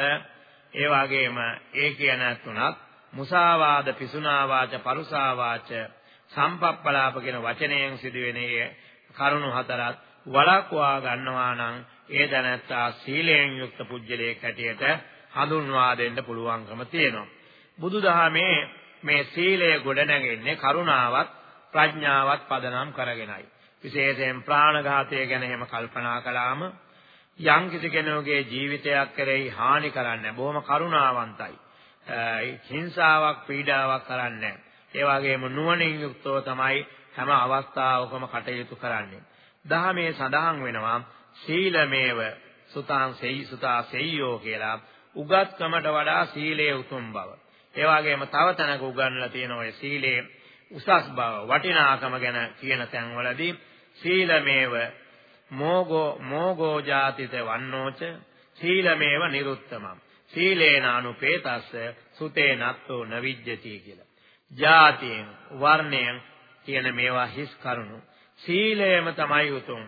[SPEAKER 3] ඒ වගේම ඒ කියන තුනක් මුසාවාද, පිසුනා වාච, පරුසා වාච, සම්පප්පලාප කියන වචනයෙන් සිදුවෙන කරුණු හතරත් වළක්වා ගන්නවා නම් ඒ දැනත්තා සීලයෙන් යුක්ත පුජ්‍යලයක් හැටියට හඳුන්වා දෙන්න පුළුවන්කම තියෙනවා. බුදුදහමේ මේ සීලය ගොඩනැගෙන්නේ කරුණාවත් ප්‍රඥාවත් පදනම් කරගෙනයි. විශේෂයෙන් ප්‍රාණඝාතය ගැන එහෙම කල්පනා කළාම යම් කිසි කෙනෙකුගේ ජීවිතයක් කෙරෙහි හානි කරන්නේ බොහොම කරුණාවන්තයි. හිංසාවක් පීඩාවක් කරන්නේ ඒ වගේම නුවණින් යුක්තව තමයි හැම අවස්ථාවකම කටයුතු කරන්නේ. දහමේ සඳහන් වෙනවා සීලමේව සුතාං සෙයි සුතා සෙයියෝ කියලා උගත්කමට වඩා සීලයේ උතුම් බව. ඒ වගේම තව තැනක උගන්වලා තියෙනවා ඒ සීලේ උසස් බව වටිනාකම ගැන කියන තැන්වලදී සීලමේව මෝගෝ මෝගෝ ජාතිත වන්නෝච සීලමේව නිරුත්තමම් සීලේන අනුපේතස්ස සුතේ නත්තෝ නවිජ්ජති කියලා. ජාතියෙන් වර්ණයෙන් කියන මේවා හිස් කරුණු සීලයම තමයි උතුම්.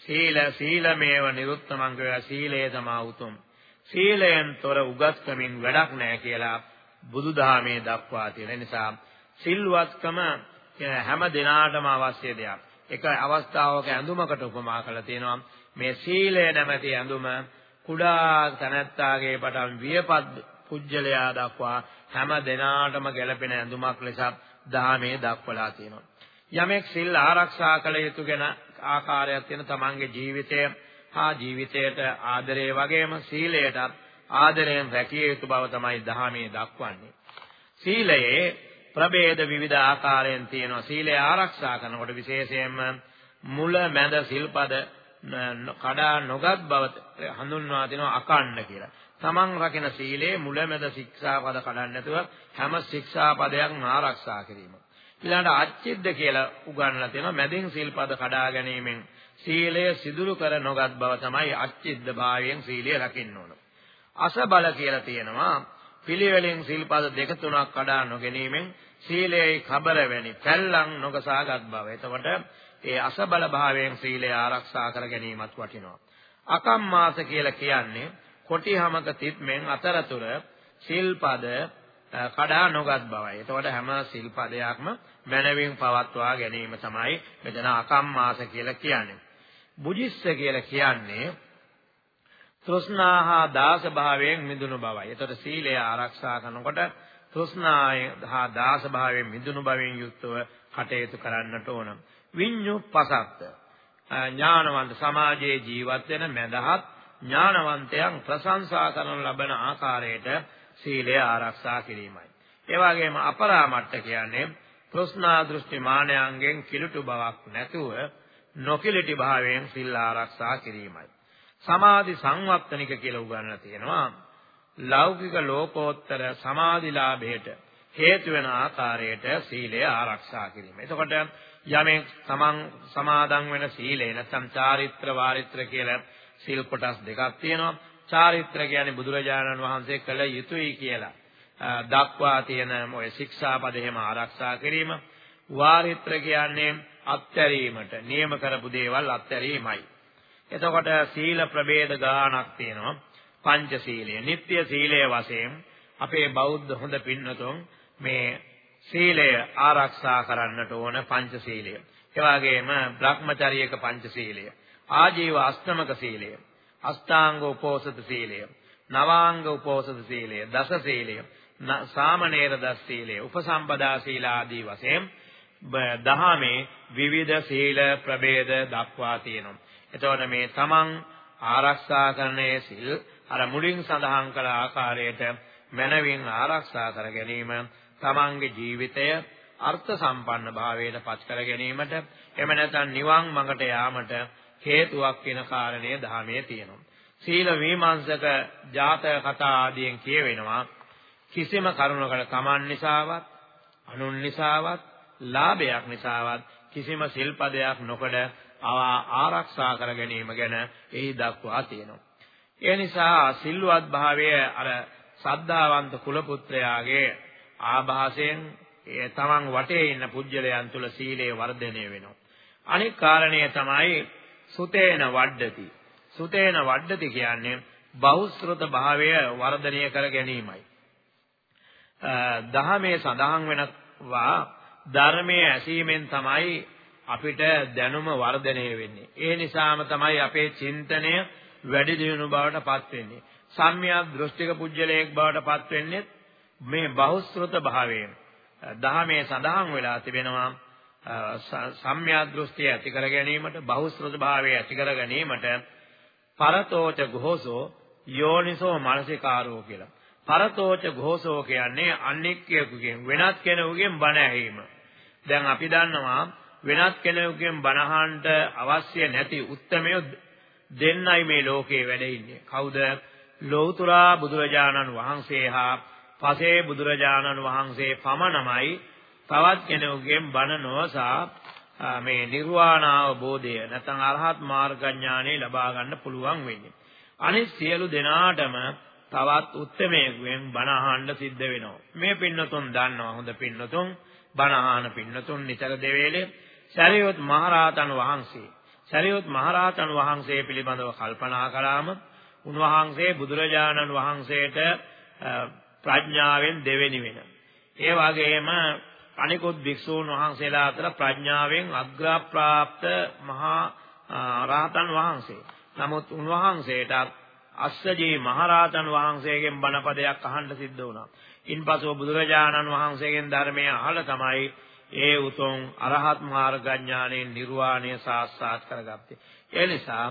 [SPEAKER 3] සීල සීලමේව නිරුත්තමං කියවා සීලය තමයි උතුම්. සීලයෙන් තොර උගත්කමින් වැඩක් නැහැ කියලා බුදුදහමේ දක්වා තියෙන නිසා සිල්වත්කම හැම දිනාටම අවශ්‍ය දෙයක්. එක අවස්ථාවක ඇඳුමකට උපමා කරලා තියෙනවා. මේ සීලය නැමැති ඇඳුම කුඩා තනත්තාගේ පටන් වියපත් පුජ්‍යලයා දක්වා හැම දිනාටම ගැලපෙන ඇඳුමක් ලෙස දහමේ දක්වලා තියෙනවා. යමෙක් සිල් ආරක්ෂා කළ යුතු ගැන ආකාරයක් තියෙන තමන්ගේ ජීවිතය හා ජීවිතයට ආදරය වගේම සීලයටත් ආදරයෙන් රැකිය යුතු බව තමයි දහමේ දක්වන්නේ. සීලයේ ප්‍රභේද විවිධ ආකාරයෙන් තියෙනවා. සීලය ආරක්ෂා කරනකොට විශේෂයෙන්ම මුල මැද සිල්පද කඩා නොගත් බව හඳුන්වා දෙනවා අකණ්ඩ කියලා. තමන් රකින සීලේ මුල මැද ශික්ෂාපද කඩන්නේ නැතුව හැම ශික්ෂාපදයක්ම ආරක්ෂා කිරීම. ඊළඟට අච්චිද්ද කියලා උගන්වලා තියෙනවා මැදින් සිල්පද කඩා ගැනීමෙන් සීලය සිදුරු කර නොගත් බව තමයි අච්චිද්ද භාවයෙන් සීලය රකින්න ඕන. අසබල කියලා තියෙනවා පිළිවෙලින් සිල්පද දෙක තුනක් කඩා නොගැනීමෙන් සීලයේ කබර වැනි පැල්ලම් නොගසාගත් බව. එතකොට ඒ අසබල භාවයෙන් සීලය ආරක්ෂා කර ගැනීමත් වටිනවා. අකම්මාස කියලා කියන්නේ කොටිහමක තිත්මෙන් අතරතුර සිල්පද කඩා නොගත් බවයි. එතකොට හැම සිල්පදයක්ම මනවින් පවත්වා ගැනීම තමයි මෙතන අකම්මාස කියලා කියන්නේ. බුජිස්ස කියලා කියන්නේ තෘෂ්ණාහා දාස භාවයෙන් මිදුණු බවයි. එතකොට සීලය ආරක්ෂා කරනකොට තෘෂ්ණාය හා දාස භාවයෙන් මිදුණු බවෙන් යුක්තව කටයුතු කරන්නට ඕන. විඤ්ඤුප්පසත්ත ඥානවන්ත සමාජයේ ජීවත් වෙන මදහත් ඥානවන්තයන් ප්‍රශංසා කරන ලබන ආකාරයට සීලය ආරක්ෂා කිරීමයි. ඒ වගේම අපරාමට්ට කියන්නේ තෘෂ්ණා දෘෂ්ටි මානයන්ගෙන් කිලුටු බවක් නැතුව නොකිලිටි භාවයෙන් සිල් ආරක්ෂා කිරීමයි. සමාධි සංවත්තනික කියලා උගන්වලා තියෙනවා. ලෞකික ලෝකෝත්තර සමාධිලාභයට හේතු වෙන ආකාරයට සීලය ආරක්ෂා කිරීම. එතකොට යමෙක් තමන් සමාදන් වෙන සීලය නැත්නම් චාරිත්‍ර වාරිත්‍ර කියලා සීල් කොටස් දෙකක් තියෙනවා. චාරිත්‍ර කියන්නේ බුදුරජාණන් වහන්සේ කළ යුතුයි කියලා දක්වා තියෙන ඔය ශික්ෂාපද එහෙම ආරක්ෂා කිරීම. වාරිත්‍ර කියන්නේ අත්හැරීමට නියම කරපු දේවල් අත්හැරීමයි. එතකොට සීල ප්‍රභේද ගාණක් තියෙනවා. පංච සීලය. නিত্য සීලය වශයෙන් අපේ බෞද්ධ හොඳ පින්නතුන් මේ සීලය ආරක්ෂා කරන්නට ඕන පංච සීලය. ඒ වගේම Brahmacharyaක පංච සීලය. ආජීව අෂ්ටමක සීලය. අෂ්ටාංග උපෝසත සීලය. නවාංග උපෝසත සීලය. දස සීලය. සාමණේර දස් සීලය. උපසම්පදා සීල ආදී වශයෙන් දහමේ විවිධ සීල ප්‍රභේද දක්වා තියෙනවා. එතකොට මේ තමන් ආරක්ෂා කරන්නේ සිල් අර මුලින් සඳහන් කළ ආකාරයට මනවින් ආරක්ෂා කර ගැනීම තමන්ගේ ජීවිතය අර්ථ සම්පන්න භාවයට පත් කර ගැනීමට එම නැත්නම් නිවන් මඟට යාමට හේතුවක් වෙන කාරණය ධර්මයේ තියෙනවා. සීල විමර්ශක ජාතක කතා ආදියෙන් කියවෙනවා කිසිම කරුණකට තමන් නිසාවත් අනුන් නිසාවත් ලාභයක් නිසාවත් කිසිම සිල්පදයක් නොකඩ ආරක්ෂා කර ගැනීම ගැන එහි දක්වා තියෙනවා. ඒ නිසා සිල්වත් භාවය අර සද්ධාවන්ත කුල පුත්‍රයාගේ ආభాසයෙන් ඒ තමන් වටේ ඉන්න පුජ්‍යලයන් තුල සීලේ වර්ධනය වෙනවා. අනෙක් කාරණය තමයි සුතේන වඩ්ඩති. සුතේන වඩ්ඩති කියන්නේ බහුශ්‍රත භාවය වර්ධනය කර ගැනීමයි. දහමේ සඳහන් වෙනවා ධර්මයේ ඇසීමෙන් තමයි අපිට දැනුම වර්ධනය වෙන්නේ. ඒ නිසාම තමයි අපේ චින්තනය වැඩි දියුණු බවට පත් වෙන්නේ. සම්‍යක් දෘෂ්ටික පුජ්‍යලයක් බවට පත් වෙන්නේ මේ බහුශ්‍රත භාවයෙන්. දහමේ සඳහන් වෙලා තිබෙනවා සම්‍යක් දෘෂ්ටිය ඇති කර ගැනීමට බහුශ්‍රත භාවය ඇති කර ගැනීමට පරතෝච ഘോഷෝ යෝනිසෝ මානසිකාරෝ කියලා. පරතෝච ഘോഷෝ කියන්නේ අනික්කයෙකුගෙන් වෙනත් කෙනෙකුගෙන් බණ ඇහිීම. දැන් අපි දන්නවා වෙනත් කෙනෙකුගෙන් බණහන්ට අවශ්‍ය නැති උත්මය දෙන්නයි මේ ලෝකේ වැඩ ඉන්නේ. කවුද? ලෞතුරා බුදුරජාණන් වහන්සේ හා පසේ බුදුරජාණන් වහන්සේ පමණමයි තවත් කෙනෙකුගෙන් බණ නොසා මේ නිර්වාණ අවබෝධය නැත්නම් අරහත් මාර්ග ඥානෙ ලබා ගන්න පුළුවන් වෙන්නේ. අනිත් සියලු දෙනාටම තවත් උත්මයෙකුෙන් බණ අහන්න සිද්ධ වෙනවා. මේ පින්නතුන් දන්නවා හොඳ පින්නතුන් බණ අහන පින්නතුන් නිතර දෙවේලේ සරියොත් මහරහතන් වහන්සේ සරියොත් මහරහතන් වහන්සේ පිළිබඳව කල්පනා කළාම උන්වහන්සේ බුදුරජාණන් වහන්සේට ප්‍රඥාවෙන් දෙවෙනි වෙන. ඒ වගේම අනිකුත් භික්ෂූන් වහන්සේලා අතර ප්‍රඥාවෙන් අග්‍රප්‍රාප්ත මහා රහතන් වහන්සේ. නමුත් උන්වහන්සේට අස්සජී මහරහතන් වහන්සේගෙන් බණපදයක් අහන්න සිද්ධ වුණා. ඉන්පසු බුදුරජාණන් වහන්සේගෙන් ධර්මය අහලා තමයි ඒ උතුම් අරහත් මාර්ගඥානයෙන් නිර්වාණය සාක්ෂාත් කරගත්තේ. ඒ නිසා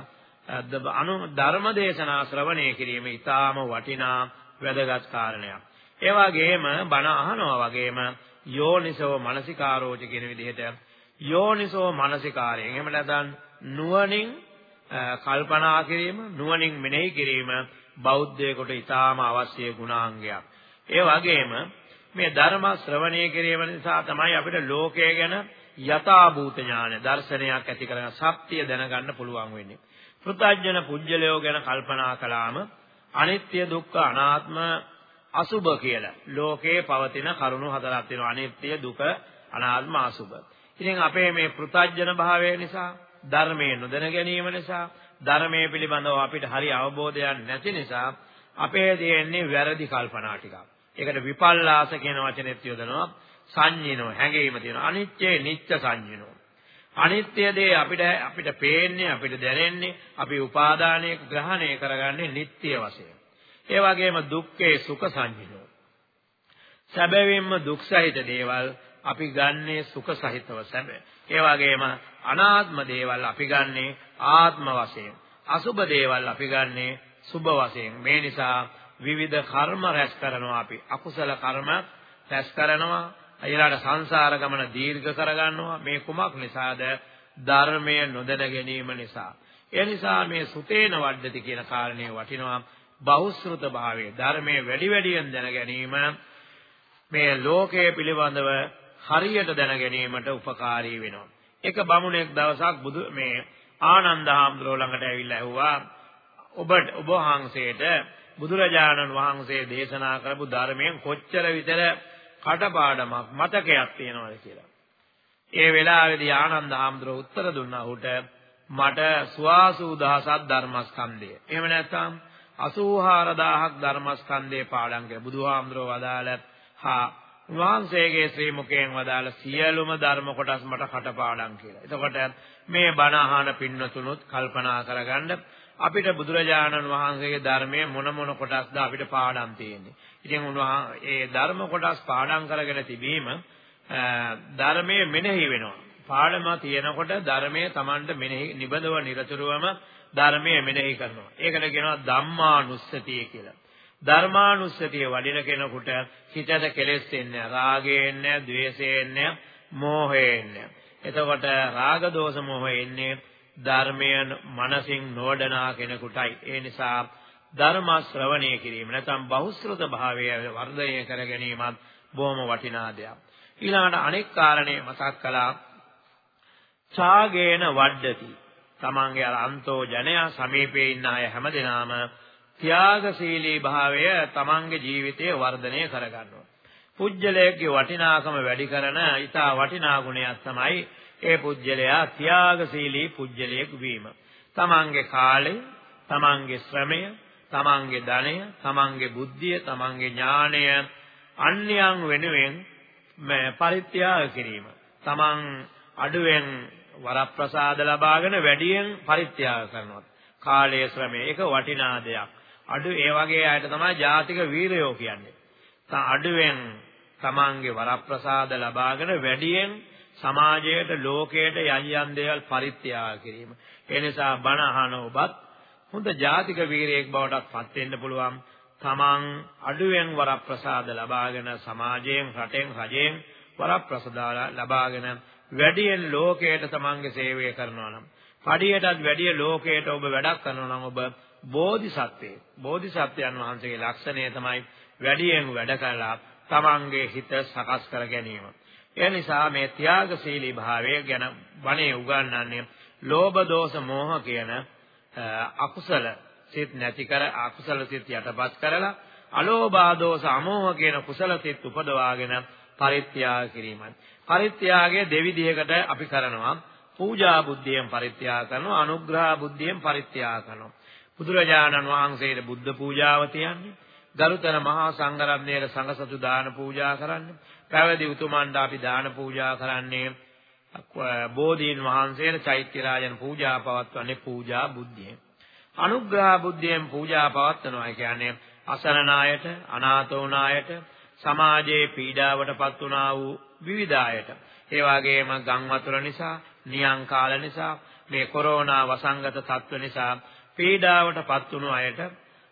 [SPEAKER 3] අනු ධර්ම දේශනා ශ්‍රවණය කිරීම ඊටාම වටිනා වැදගත් කාරණයක්. ඒ වගේම බණ අහනවා වගේම යෝනිසෝ මනසිකාරෝච කියන විදිහට යෝනිසෝ මනසිකාරයෙන් එහෙම නැත්නම් නුවණින් කල්පනා කිරීම නුවණින් මෙනෙහි කිරීම බෞද්ධයෙකුට ඊටාම අවශ්‍ය ගුණාංගයක්. ඒ වගේම මේ ධර්ම ශ්‍රවණය කිරීම නිසා තමයි අපිට ලෝකය ගැන යථාභූත ඥාන දර්ශනයක් ඇති කරගෙන සත්‍ය දැනගන්න පුළුවන් වෙන්නේ. පෘථජන පුජ්‍යලයෝ ගැන කල්පනා කළාම අනිත්‍ය දුක්ඛ අනාත්ම අසුභ කියලා ලෝකේ පවතින කරුණු හතරක් තියෙනවා. අනිත්‍ය දුක අනාත්ම අසුභ. ඉතින් අපේ මේ පෘථජන භාවය නිසා ධර්මයේ නොදැන ගැනීම නිසා ධර්මයේ පිළිබඳව අපිට හරි අවබෝධයක් නැති නිසා අපේ තියෙන්නේ වැරදි කල්පනා ටිකක්. ඒකට විපල්ලාස කියන වචනේත් යොදනවා. සංඤිනෝ හැඟීම තියෙනවා. අනිත්‍ය නිත්‍ය සංඤිනෝ. අනිත්‍ය දේ අපිට අපිට පේන්නේ අපිට දැනෙන්නේ අපි උපාදානය ග්‍රහණය කරගන්නේ නිට්ටය වශයෙන්. ඒ වගේම දුක්ඛේ සුඛ සංඤිනෝ. සැබවින්ම දුක් සහිත දේවල් අපි ගන්නේ සුඛ සහිතව සැබෑ. ඒ වගේම අනාත්ම දේවල් අපි ගන්නේ ආත්ම වශයෙන්. අසුභ දේවල් අපි ගන්නේ සුභ වශයෙන්. මේ නිසා විවිධ කර්ම රැස් කරනවා අපි. අකුසල කර්ම රැස් කරනවා. ඊළඟ සංසාර ගමන දීර්ඝ කරගන්නවා. මේ කුමක් නිසාද? ධර්මය නොදැන ගැනීම නිසා. ඒ නිසා මේ සුතේන වඩති කියන කාරණේ වටිනවා. බහුශෘත භාවයේ ධර්මයේ වැඩි වැඩියෙන් දැන ගැනීම මේ ලෝකයේ පිළිබඳව හරියට දැන ගැනීමට උපකාරී වෙනවා. එක බමුණෙක් දවසක් බුදු මේ ආනන්ද හාමුදුරුවෝ ළඟට ඇවිල්ලා ඇහුවා ඔබට ඔබ වහන්සේට බුදුරජාණන් වහන්සේ දේශනා කරපු ධර්මයෙන් කොච්චර විතර කටපාඩමක් මතකයක් තියෙනවද කියලා. ඒ වෙලාවේදී ආනන්ද හාමුදුරුවෝ උත්තර දුන්නා ඔහුට මට සුවාසූ දහසක් ධර්මස්කන්ධය. එහෙම නැත්නම් 84000ක් ධර්මස්කන්ධේ පාඩම් කළා. බුදුහාමුදුරුවෝ වදාළ හා උන්වහන්සේගේ ශ්‍රී මුඛයෙන් වදාළ සියලුම ධර්ම කොටස් මට කටපාඩම් කියලා. එතකොට මේ බණ අහන පින්නතුනුත් කල්පනා කරගන්න අපිට බුදුරජාණන් වහන්සේගේ ධර්මයේ මොන මොන කොටස්ද අපිට පාඩම් තියෙන්නේ. ඉතින් උන්වහන්සේ ඒ ධර්ම කොටස් පාඩම් කරගෙන තිබීම ධර්මයේ මෙනෙහි වෙනවා. පාඩම තියෙනකොට ධර්මයේ Tamanට මෙනෙහි නිබඳව නිරතුරුවම ධර්මයේ මෙනෙහි කරනවා. ඒකට කියනවා ධම්මානුස්සතිය කියලා. ධර්මානුස්සතිය වඩින කෙනෙකුට හිතට කෙලෙස් එන්නේ රාගය එන්නේ ද්වේෂය එන්නේ මෝහය එන්නේ. එතකොට රාග දෝෂ මෝහය එන්නේ ධර්මයන් මනසින් නොවඩනා කෙනෙකුටයි. ඒ නිසා ධර්ම ශ්‍රවණය කිරීම නැත්නම් බහුශ්‍රත භාවය වර්ධනය කර ගැනීමත් බොහොම වටිනා දෙයක්. ඊළඟට අනෙක් කාරණේ මතක් කළා ඡාගේන වඩ්ඩති. තමන්ගේ අර අන්තෝ ජනයා සමීපේ ඉන්න අය හැමදෙනාම ත්‍යාගශීලී භාවය තමන්ගේ ජීවිතයේ වර්ධනය කරගන්නවා. පුජ්‍යලයේ වටිනාකම වැඩි කරන ඊටා වටිනා ගුණයක් තමයි ඒ පුජ්‍යලයා ත්‍යාගශීලී පුජ්‍යලයක් වීම. තමන්ගේ කාලය, තමන්ගේ ශ්‍රමය, තමන්ගේ ධනය, තමන්ගේ බුද්ධිය, තමන්ගේ ඥාණය අන්‍යයන් වෙනුවෙන් පරිත්‍යාග කිරීම. තමන් අඩුවෙන් වරප්‍රසාද ලබාගෙන වැඩියෙන් පරිත්‍යාග කරනවා. කාලයේ ශ්‍රමය ඒක වටිනා දෙයක්. අඩු ඒ වගේ අයට තමයි ජාතික වීරයෝ කියන්නේ. අඩුවෙන් තමන්ගේ වරප්‍රසාද ලබාගෙන වැඩියෙන් සමාජයට ලෝකයට යම් යම් දේවල් පරිත්‍යාග කිරීම. ඒ නිසා බණ අහන ඔබත් හොඳ ජාතික වීරයෙක් බවට පත් වෙන්න පුළුවන්. තමන් අඩුවෙන් වරප්‍රසාද ලබාගෙන සමාජයෙන් රටෙන් රජයෙන් වරප්‍රසාද ලබාගෙන වැඩියෙන් ලෝකයට තමන්ගේ සේවය කරනවා නම් පඩියටත් වැඩිය ලෝකයට ඔබ වැඩක් කරනවා නම් ඔබ බෝධිසත්වයේ බෝධිසත්වයන් වහන්සේගේ ලක්ෂණය තමයි වැඩියෙන් වැඩ කළා තමන්ගේ හිත සකස් කර ගැනීම. ඒ නිසා මේ ත්‍යාගශීලී භාවය ගැන වණේ උගන්වන්නේ ලෝභ දෝෂ මෝහ කියන අකුසල සිත් නැති කර අකුසල සිත් යටපත් කරලා අලෝභ දෝෂ අමෝහ කියන කුසල සිත් උපදවාගෙන පරිත්‍යාග කිරීමයි. පරිත්‍යාගය දෙවිධයකට අපි කරනවා. පූජා බුද්ධියෙන් පරිත්‍යාග කරනවා අනුග්‍රහ බුද්ධියෙන් පරිත්‍යාග කරනවා බුදුරජාණන් වහන්සේට බුද්ධ පූජාව තියන්නේ ගරුතර මහා සංඝරත්නයේ සංඝසතු දාන පූජා කරන්නේ පැවිදි උතුමන්ට අපි දාන පූජා කරන්නේ බෝධීන් වහන්සේට චෛත්‍ය රාජන පූජා පවත්වන්නේ පූජා බුද්ධියෙන්. අනුග්‍රහ බුද්ධියෙන් පූජා පවත්වනවා. කියන්නේ අසරණායට අනාථ වුණායට සමාජයේ පීඩාවටපත් වුණා වූ විවිධ අයට. ඒ වගේම ගම් වතුර නිසා නියං කාල නිසා මේ කොරෝනා වසංගත තත්ත්ව නිසා පීඩාවටපත් වුණු අයට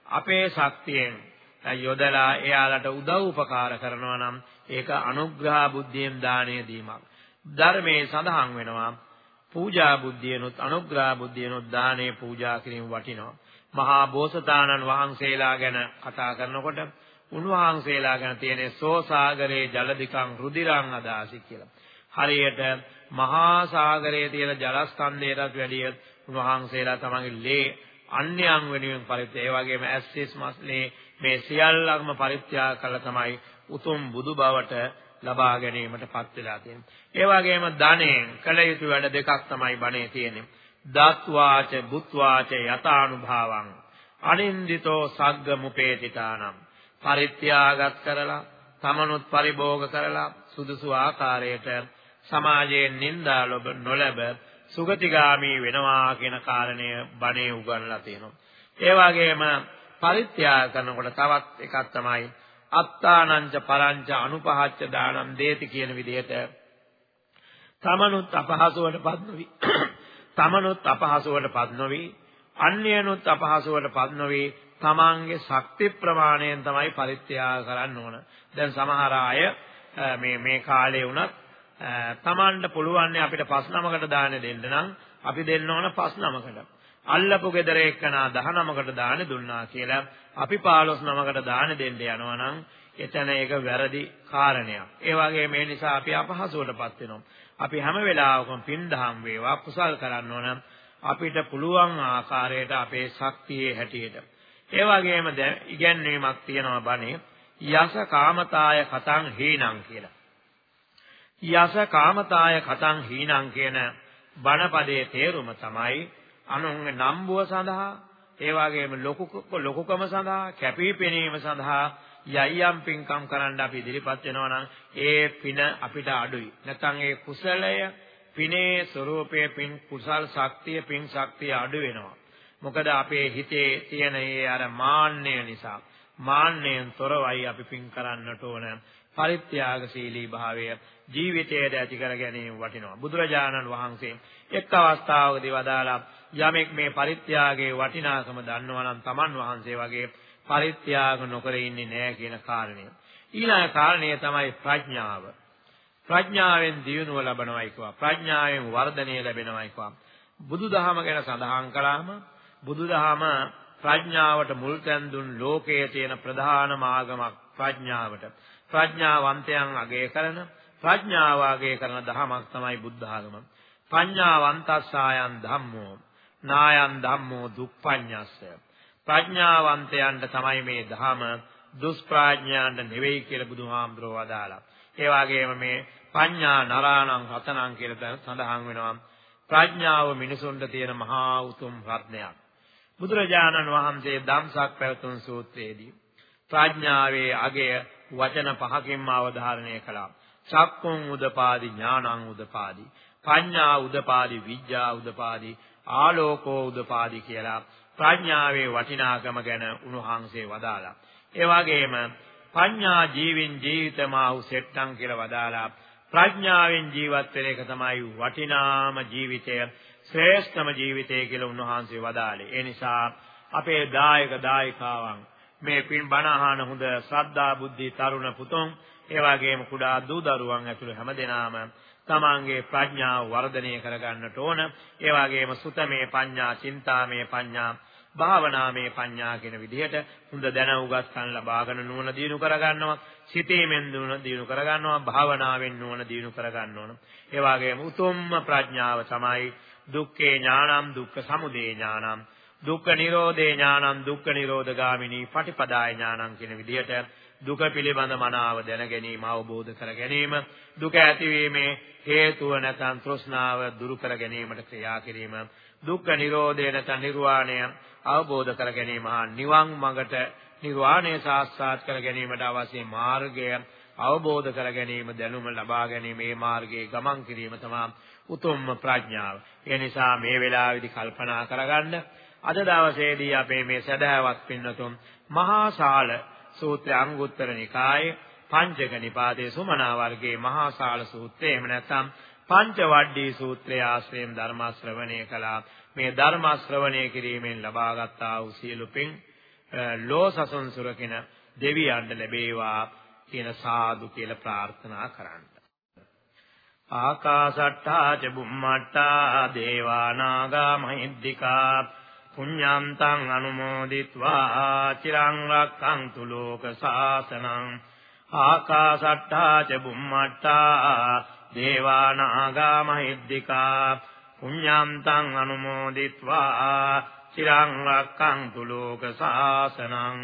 [SPEAKER 3] අපේ ශක්තියෙන් යොදලා එයාලට උදව් උපකාර කරනවා නම් ඒක අනුග්‍රහ බුද්ධියෙන් දාණය දීමක්. ධර්මයේ සඳහන් වෙනවා පූජා බුද්ධියනොත් අනුග්‍රහ බුද්ධියනොත් දානේ පූජා කිරීම වටිනවා. මහා බෝසතාණන් වහන්සේලා ගැන කතා කරනකොට උන්වහන්සේලා ගැන තියෙන සෝසාගරේ ජලදිකං රුධිරං අදාසි කියලා. හරියට මහා සාගරයේ තියෙන ජලස්කන්ධයටත් වැඩිය උන්වහන්සේලා තමන්ගේ ලේ අන්‍යයන් වෙනුවෙන් පරිත්‍යාග ඒ වගේම ඇස්සිස් මස්ලේ මේ සියල්ලක්ම පරිත්‍යාග කළා තමයි උතුම් බුදු බවට ලබා ගැනීමටපත් වෙලා තියෙන්නේ. ඒ වගේම ධනෙන් කළ යුතු වැඩ දෙකක් තමයි බණේ තියෙන්නේ. දත්වාච බුත්වාච යතානුභාවං අනින්දිතෝ සග්ග මුපේතිතානම් පරිත්‍යාගත් කරලා තමනුත් පරිභෝග කරලා සුදුසු ආකාරයට සමාජයෙන් නිന്ദා ලොබ නොලැබ සුගතිගාමී වෙනවා කියන කාරණය බණේ උගන්ලා තියෙනවා. ඒ වගේම පරිත්‍යාග කරනකොට තවත් එකක් තමයි අත්තානංච පරංච අනුපහච්ච දානම් දේති කියන විදිහට තමනුත් අපහසුවටපත් නොවි තමනුත් අපහසුවටපත් නොවි අන්‍යයන්ුත් අපහසුවටපත් නොවි තමන්ගේ ශක්ති ප්‍රමාණයෙන් තමයි පරිත්‍යාග කරන්න ඕන. දැන් සමහර අය මේ මේ කාලේ වුණත් Tamanට පුළුවන් අපිට පස් නමකට දාන දෙන්න නම් අපි දෙන්න ඕන පස් නමකට. අල්ලපු ගෙදර එක්කනා 19කට දාන දුන්නා කියලා අපි 15 නමකට දාන දෙන්න යනවා නම් එතන ඒක වැරදි කාරණයක්. ඒ වගේ මේ නිසා අපි අපහසුවටපත් වෙනවා. අපි හැම වෙලාවකම පින් දහම් වේවා කුසල් කරන්න ඕන අපිට පුළුවන් ආකාරයට අපේ ශක්තියේ හැටියට. ඒ වගේම දැන් ඉගැන්වීමක් තියෙනවා බණේ යස කාමතාය කතං හීනං කියලා. යස කාමතාය කතං හීනං කියන බණපදයේ තේරුම තමයි අනුන්ගේ නම්බුව සඳහා ඒ වගේම ලොකු ලොකුකම සඳහා කැපිපෙනීම සඳහා යයියම් පින්කම් කරන්න අපි ඉදිරිපත් වෙනවා නම් ඒ පින අපිට අඩුයි. නැත්නම් ඒ කුසලය පිනේ ස්වરૂපයේ පින් කුසල් ශක්තිය පින් ශක්තිය අඩු වෙනවා. මොකද අපේ හිතේ තියෙන ඒ අර මාන්නය නිසා මාන්නයෙන් තොරවයි අපි පින් කරන්නට ඕන. පරිත්‍යාගශීලී භාවය ජීවිතයේද ඇති කර ගැනීම වටිනවා. බුදුරජාණන් වහන්සේ එක් අවස්ථාවකදී වදාලා යමෙක් මේ පරිත්‍යාගයේ වටිනාකම දන්නවා නම් තමන් වහන්සේ වගේ පරිත්‍යාග නොකර ඉන්නේ නැහැ කියන කාරණය. ඊළඟ කාරණය තමයි ප්‍රඥාව. ප්‍රඥාවෙන් දියුණුව ලබනවායි කියවා. ප්‍රඥාවෙන් වර්ධනය ලැබෙනවායි කියවා. බුදුදහම ගැන සඳහන් කළාම බුදුදහම ප්‍රඥාවට මුල් තැන් දුන් ලෝකයේ තියෙන ප්‍රධානම ආගමක් ප්‍රඥාවට. ප්‍රඥාවන්තයන් අගය කරන ප්‍රඥාව අගය කරන දහමක් තමයි බුද්ධ ආගම. පඤ්ඤාවන්තස්සායන් ධම්මෝ නායන් ධම්මෝ දුප්පඤ්ඤස්ස ප්‍රඥාවන්තයන්ට තමයි මේ ධහම දුෂ්ප්‍රඥාන්ට නෙවෙයි කියලා බුදුහාමුදුරුවෝ වදාලා. ඒ වගේම මේ පඤ්ඤා නරාණං රතනං කියලා සඳහන් වෙනවා. ප්‍රඥාව මිනිසුන්ට තියෙන මහා උතුම් රත්නයක්. බුදුරජාණන් වහන්සේ ධම්සක් පැවතුම් සූත්‍රයේදී ප්‍රඥාවේ අගය වචන පහකින්ම අවධාරණය කළා. චක්කුං උදපාදි ඥානං උදපාදි පඤ්ඤා උදපාදි විඥා උදපාදි ආලෝකෝ උදපාදි කියලා ප්‍රඥාවේ වටිනාකම ගැන උන්වහන්සේ වදාලා. ඒ වගේම පඤ්ඤා ජීවින් ජීවිතමාහු සෙට්ටම් කියලා වදාලා ප්‍රඥාවෙන් ජීවත් වෙන එක තමයි වටිනාම ජීවිතය ශ්‍රේෂ්ඨම ජීවිතය කියලා උන්වහන්සේ වදාළේ. ඒ නිසා අපේ දායක දායිකාවන් මේ පින් බණ අහන හොඳ ශ්‍රද්ධා බුද්ධි තරුණ පුතුන් ඒ වගේම කුඩා දූ දරුවන් ඇතුළු හැමදෙනාම තමන්ගේ ප්‍රඥාව වර්ධනය කරගන්නට ඕන. ඒ වගේම සුතමේ පඤ්ඤා, චින්තාමේ පඤ්ඤා, භාවනාමේ පඤ්ඤා කියන විදිහට හොඳ දැන උගත්කම් ලබාගෙන නුවණ දිනු කරගන්නවා. සිතීමෙන් නුවණ දිනු කරගන්නවා. භාවනාවෙන් නුවණ දිනු කරගන්න ඕන. ඒ වගේම උතුම්ම ප්‍රඥාව තමයි දුක්ඛේ ඥානං දුක්ඛ සමුදය ඥානං දුක්ඛ නිරෝධේ ඥානං දුක්ඛ නිරෝධගාමිනී පටිපදාය ඥානං කියන විදිහට දුක පිළිබඳ මනාව දැන ගැනීම අවබෝධ කර ගැනීම දුක ඇතිවීමේ හේතුව නැත්නම් තෘෂ්ණාව දුරු කර ගැනීමට ක්‍රියා කිරීම දුක්ඛ නිරෝධය නැත්නම් නිර්වාණය අවබෝධ කර ගැනීම හා නිවන් මඟට නිර්වාණය සාක්ෂාත් කර ගැනීමට අවශ්‍ය මාර්ගය අවබෝධ කර ගැනීම දැනුම ලබා ගැනීම මේ මාර්ගයේ ගමන් කිරීම තමයි උතුම්ම ප්‍රඥාව. ඒ නිසා මේ වෙලාවේදී කල්පනා කරගන්න අද දවසේදී අපේ මේ සදහවත් පින්නතුන් මහා ශාල සූත්‍රය අංගුත්තර නිකායේ පංචක නිපාතයේ සුමනා වර්ගයේ මහා ශාල සූත්‍රය එහෙම නැත්නම් පංච වඩ්ඩී සූත්‍රය ආශ්‍රයෙන් ධර්ම ශ්‍රවණය කළා මේ ධර්ම ශ්‍රවණය කිරීමෙන් ලබාගත් ආ වූ සියලු පින් ලෝසසුන් සුරකින දෙවියන්ට ලැබේවා කියන සාදු කියලා ප්‍රාර්ථනා කරන්න. ආකාසට්ටා ච බුම්මට්ටා දේවා නාග මහිද්దికා පුඤ්ඤාන්තං අනුමෝදිत्वा චිරං රක්ඛන්තු ලෝක සාසනං ආකාසට්ඨා ච බුම්මට්ඨා දේවා නාග මහිද්దికා පුඤ්ඤාන්තං අනුමෝදිत्वा චිරං රක්ඛන්තු ලෝක සාසනං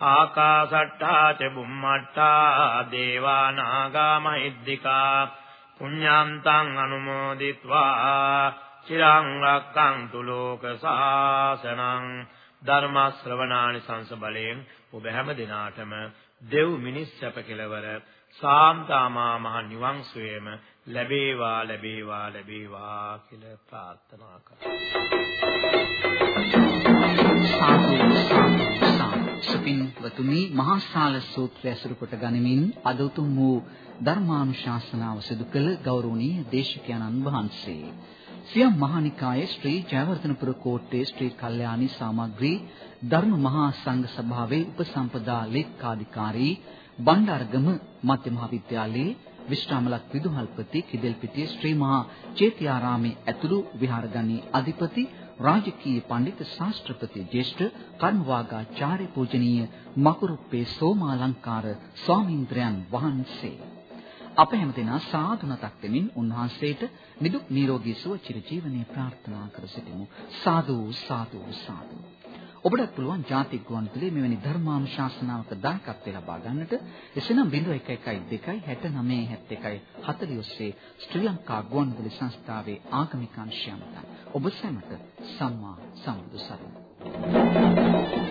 [SPEAKER 3] ආකාසට්ඨා ච බුම්මට්ඨා දේවා නාග මහිද්దికා පුඤ්ඤාන්තං අනුමෝදිत्वा චිරං රක්ඛන්තු ලෝක සාසනං ධර්ම ශ්‍රවණානි සංස බලයෙන් ඔබ හැම දිනාටම දෙව් මිනිස් සැප කෙලවර සාන්තාමා මහ නිවන් සුවේම ලැබේවා ලැබේවා ලැබේවා කියලා ප්‍රාර්ථනා කරා.
[SPEAKER 2] සුපින්වතුනි මහා ශාල සූත්‍රය අසුරු කොට ගනිමින් අද උතුම් වූ ධර්මානුශාසනාව සිදු කළ ගෞරවනීය දේශකයන්න් වහන්සේ සියම් මහානිකායේ ශ්‍රී ජයවර්ධනපුර කෝට්ටේ ශ්‍රී කල්යාණී සාමග්‍රී ධර්ම මහා සංඝ සභාවේ උපසම්පදා ලේක්කාධිකාරී බණ්ඩාරගම මධ්‍ය මහාවිද්‍යාලයේ විශ්‍රාමලක් විදුහල්පති කිදෙල්පිටිය ශ්‍රී මහා චේතියාරාමේ ඇතුළු විහාරගණී අධිපති රාජකීය පඬිත ශාස්ත්‍රපති ජේෂ්ඨ කර්මවාගාචාර්ය පූජනීය මකුරුප්පේ සෝමාලංකාර ස්වාමීන්ද්‍රයන් වහන්සේ අප හැමදෙනා සාදු නතක් දෙමින් උන්වහන්සේට නිදුක් නිරෝගී සුව චිරජීවනයේ ප්‍රාර්ථනා කර සිටිමු. සාදු සාදු සාදු. ඔබට පුළුවන් ජාතික ගුවන්විදුලියේ මෙවැනි ධර්මානුශාසනාවක දායකත්වය ලබා ගන්නට. එසේනම් 0112 69 71 40 ඔස්සේ ශ්‍රී ලංකා ගුවන්විදුලි සංස්ථාවේ ආගමික අංශය මත ඔබ සැමට සම්මා සම්බුදු සරණයි.